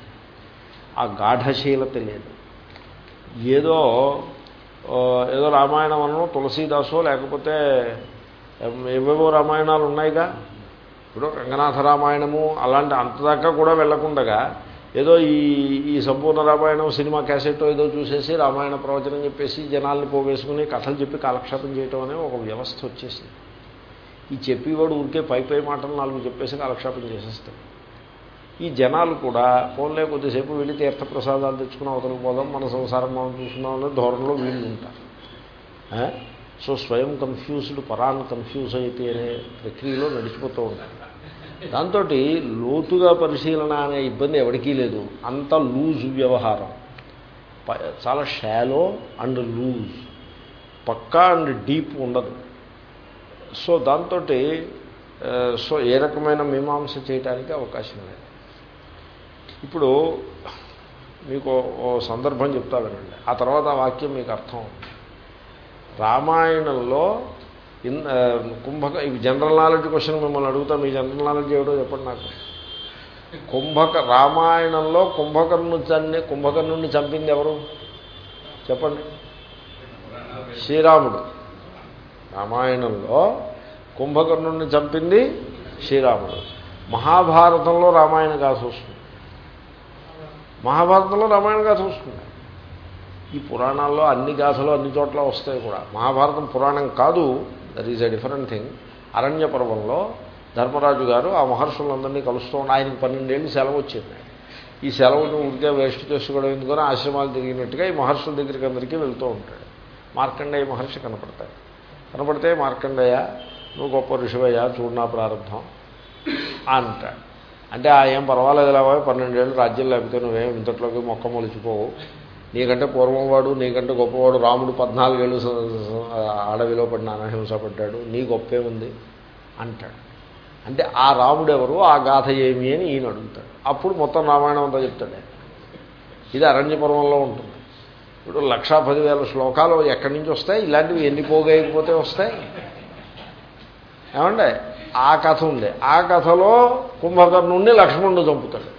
ఆ గాఢశీలత లేదు. ఏదో ఏదో రామాయణం అనో తులసీదాసో లేకపోతే ఏవేవో రామాయణాలు ఉన్నాయిగా. ఇప్పుడు రంగనాథ రామాయణము అలాంటి అంతదాకా కూడా వెళ్ళకుండగా ఏదో ఈ ఈ సంపూర్ణ రామాయణం సినిమా క్యాసెట్ ఏదో చూసేసి రామాయణ ప్రవచనం చెప్పేసి జనాల్ని పోగేసుకుని కథలు చెప్పి కాలక్షేపం చేయటం అనే ఒక వ్యవస్థ వచ్చేసింది. ఈ చెప్పేవాడు ఊరికే పై పై మాటలు నాలుగు చెప్పేసి కాలక్షేపం చేసేస్తాడు. ఈ జనాలు కూడా ఫోన్లే కొద్దిసేపు వెళ్ళి తీర్థప్రసాదాలు తెచ్చుకుని అవతలకు పోదాం మన సంసారం మనం చూసుకుందాం అనే ధోరణిలో వీళ్ళు ఉంటారు. సో స్వయం కన్ఫ్యూజ్డ్ పరాన్ కన్ఫ్యూజ్ అయితే అనే ప్రక్రియలో నడిచిపోతూ ఉంటారు. దాంతో లోతుగా పరిశీలన అనే ఇబ్బంది ఎవరికీ లేదు. అంత లూజ్ వ్యవహారం. చాలా shallow and loose pukka and deep ఉండదు. సో దాంతో సో ఏ రకమైన మీమాంస చేయడానికి అవకాశం లేదు. ఇప్పుడు మీకు ఓ సందర్భం చెప్తా వినండి. ఆ తర్వాత ఆ వాక్యం మీకు అర్థం రామాయణంలో ఇన్ కుంభక ఇవి జనరల్ నాలెడ్జ్ క్వశ్చన్ మిమ్మల్ని అడుగుతా మీ జనరల్ నాలెడ్జ్ ఏమిటో చెప్పండి నాకు. కుంభక రామాయణంలో కుంభకర్ణు చన్ని కుంభకర్ణుడిని చంపింది ఎవరు? చెప్పండి. శ్రీరాముడు. రామాయణంలో కుంభకర్ణుడిని చంపింది శ్రీరాముడు. మహాభారతంలో రామాయణ కాసు వస్తుంది. మహాభారతంలో రామాయణ గాథ వస్తుంది. ఈ పురాణాల్లో అన్ని గాథలు అన్ని చోట్ల వస్తాయి కూడా. మహాభారతం పురాణం కాదు that is a different thing అరణ్య పర్వంలో ధర్మరాజు గారు ఆ మహర్షులందరినీ కలుస్తూ ఉన్న ఆయనకి పన్నెండేళ్ళు సెలవు వచ్చింది. ఈ సెలవును ఉడికే వేస్ట్ చేసుకోవడం ఎందుకని ఆశ్రమాలు తిరిగినట్టుగా ఈ మహర్షుల దగ్గరికి అందరికీ వెళ్తూ ఉంటాడు. మార్కండేయ మహర్షి కనపడతాయి కనపడితే మార్కండేయ నువ్వు గొప్ప ఋషివయ్య చూడనా ప్రారంభం అంటాడు. అంటే ఆ ఏం పర్వాలేదు లేవా పన్నెండేళ్ళు రాజ్యం లేకపోతే నువ్వేం ఇంతట్లోకి మొక్క మొలిచిపోవు. నీకంటే పూర్వం వాడు నీకంటే గొప్పవాడు రాముడు పద్నాలుగేళ్ళు అడవిలో పడిన అనహింస పడ్డాడు. నీ గొప్పే ఉంది అంటాడు. అంటే ఆ రాముడు ఎవరు? ఆ గాథ ఏమి అని ఈయన అడుగుతాడు. అప్పుడు మొత్తం రామాయణం అంతా చెప్తాడు. ఇది అరణ్య పర్వంలో ఉంటుంది. ఇప్పుడు లక్షా పదివేల శ్లోకాలు ఎక్కడి నుంచి వస్తాయి? ఇలాంటివి ఎన్ని పోగేయకపోతే వస్తాయి? ఏమంటే ఆ కథ ఉంది. ఆ కథలో కుంభకర్ణుణ్ణి లక్ష్మణుడు చంపుతాడు.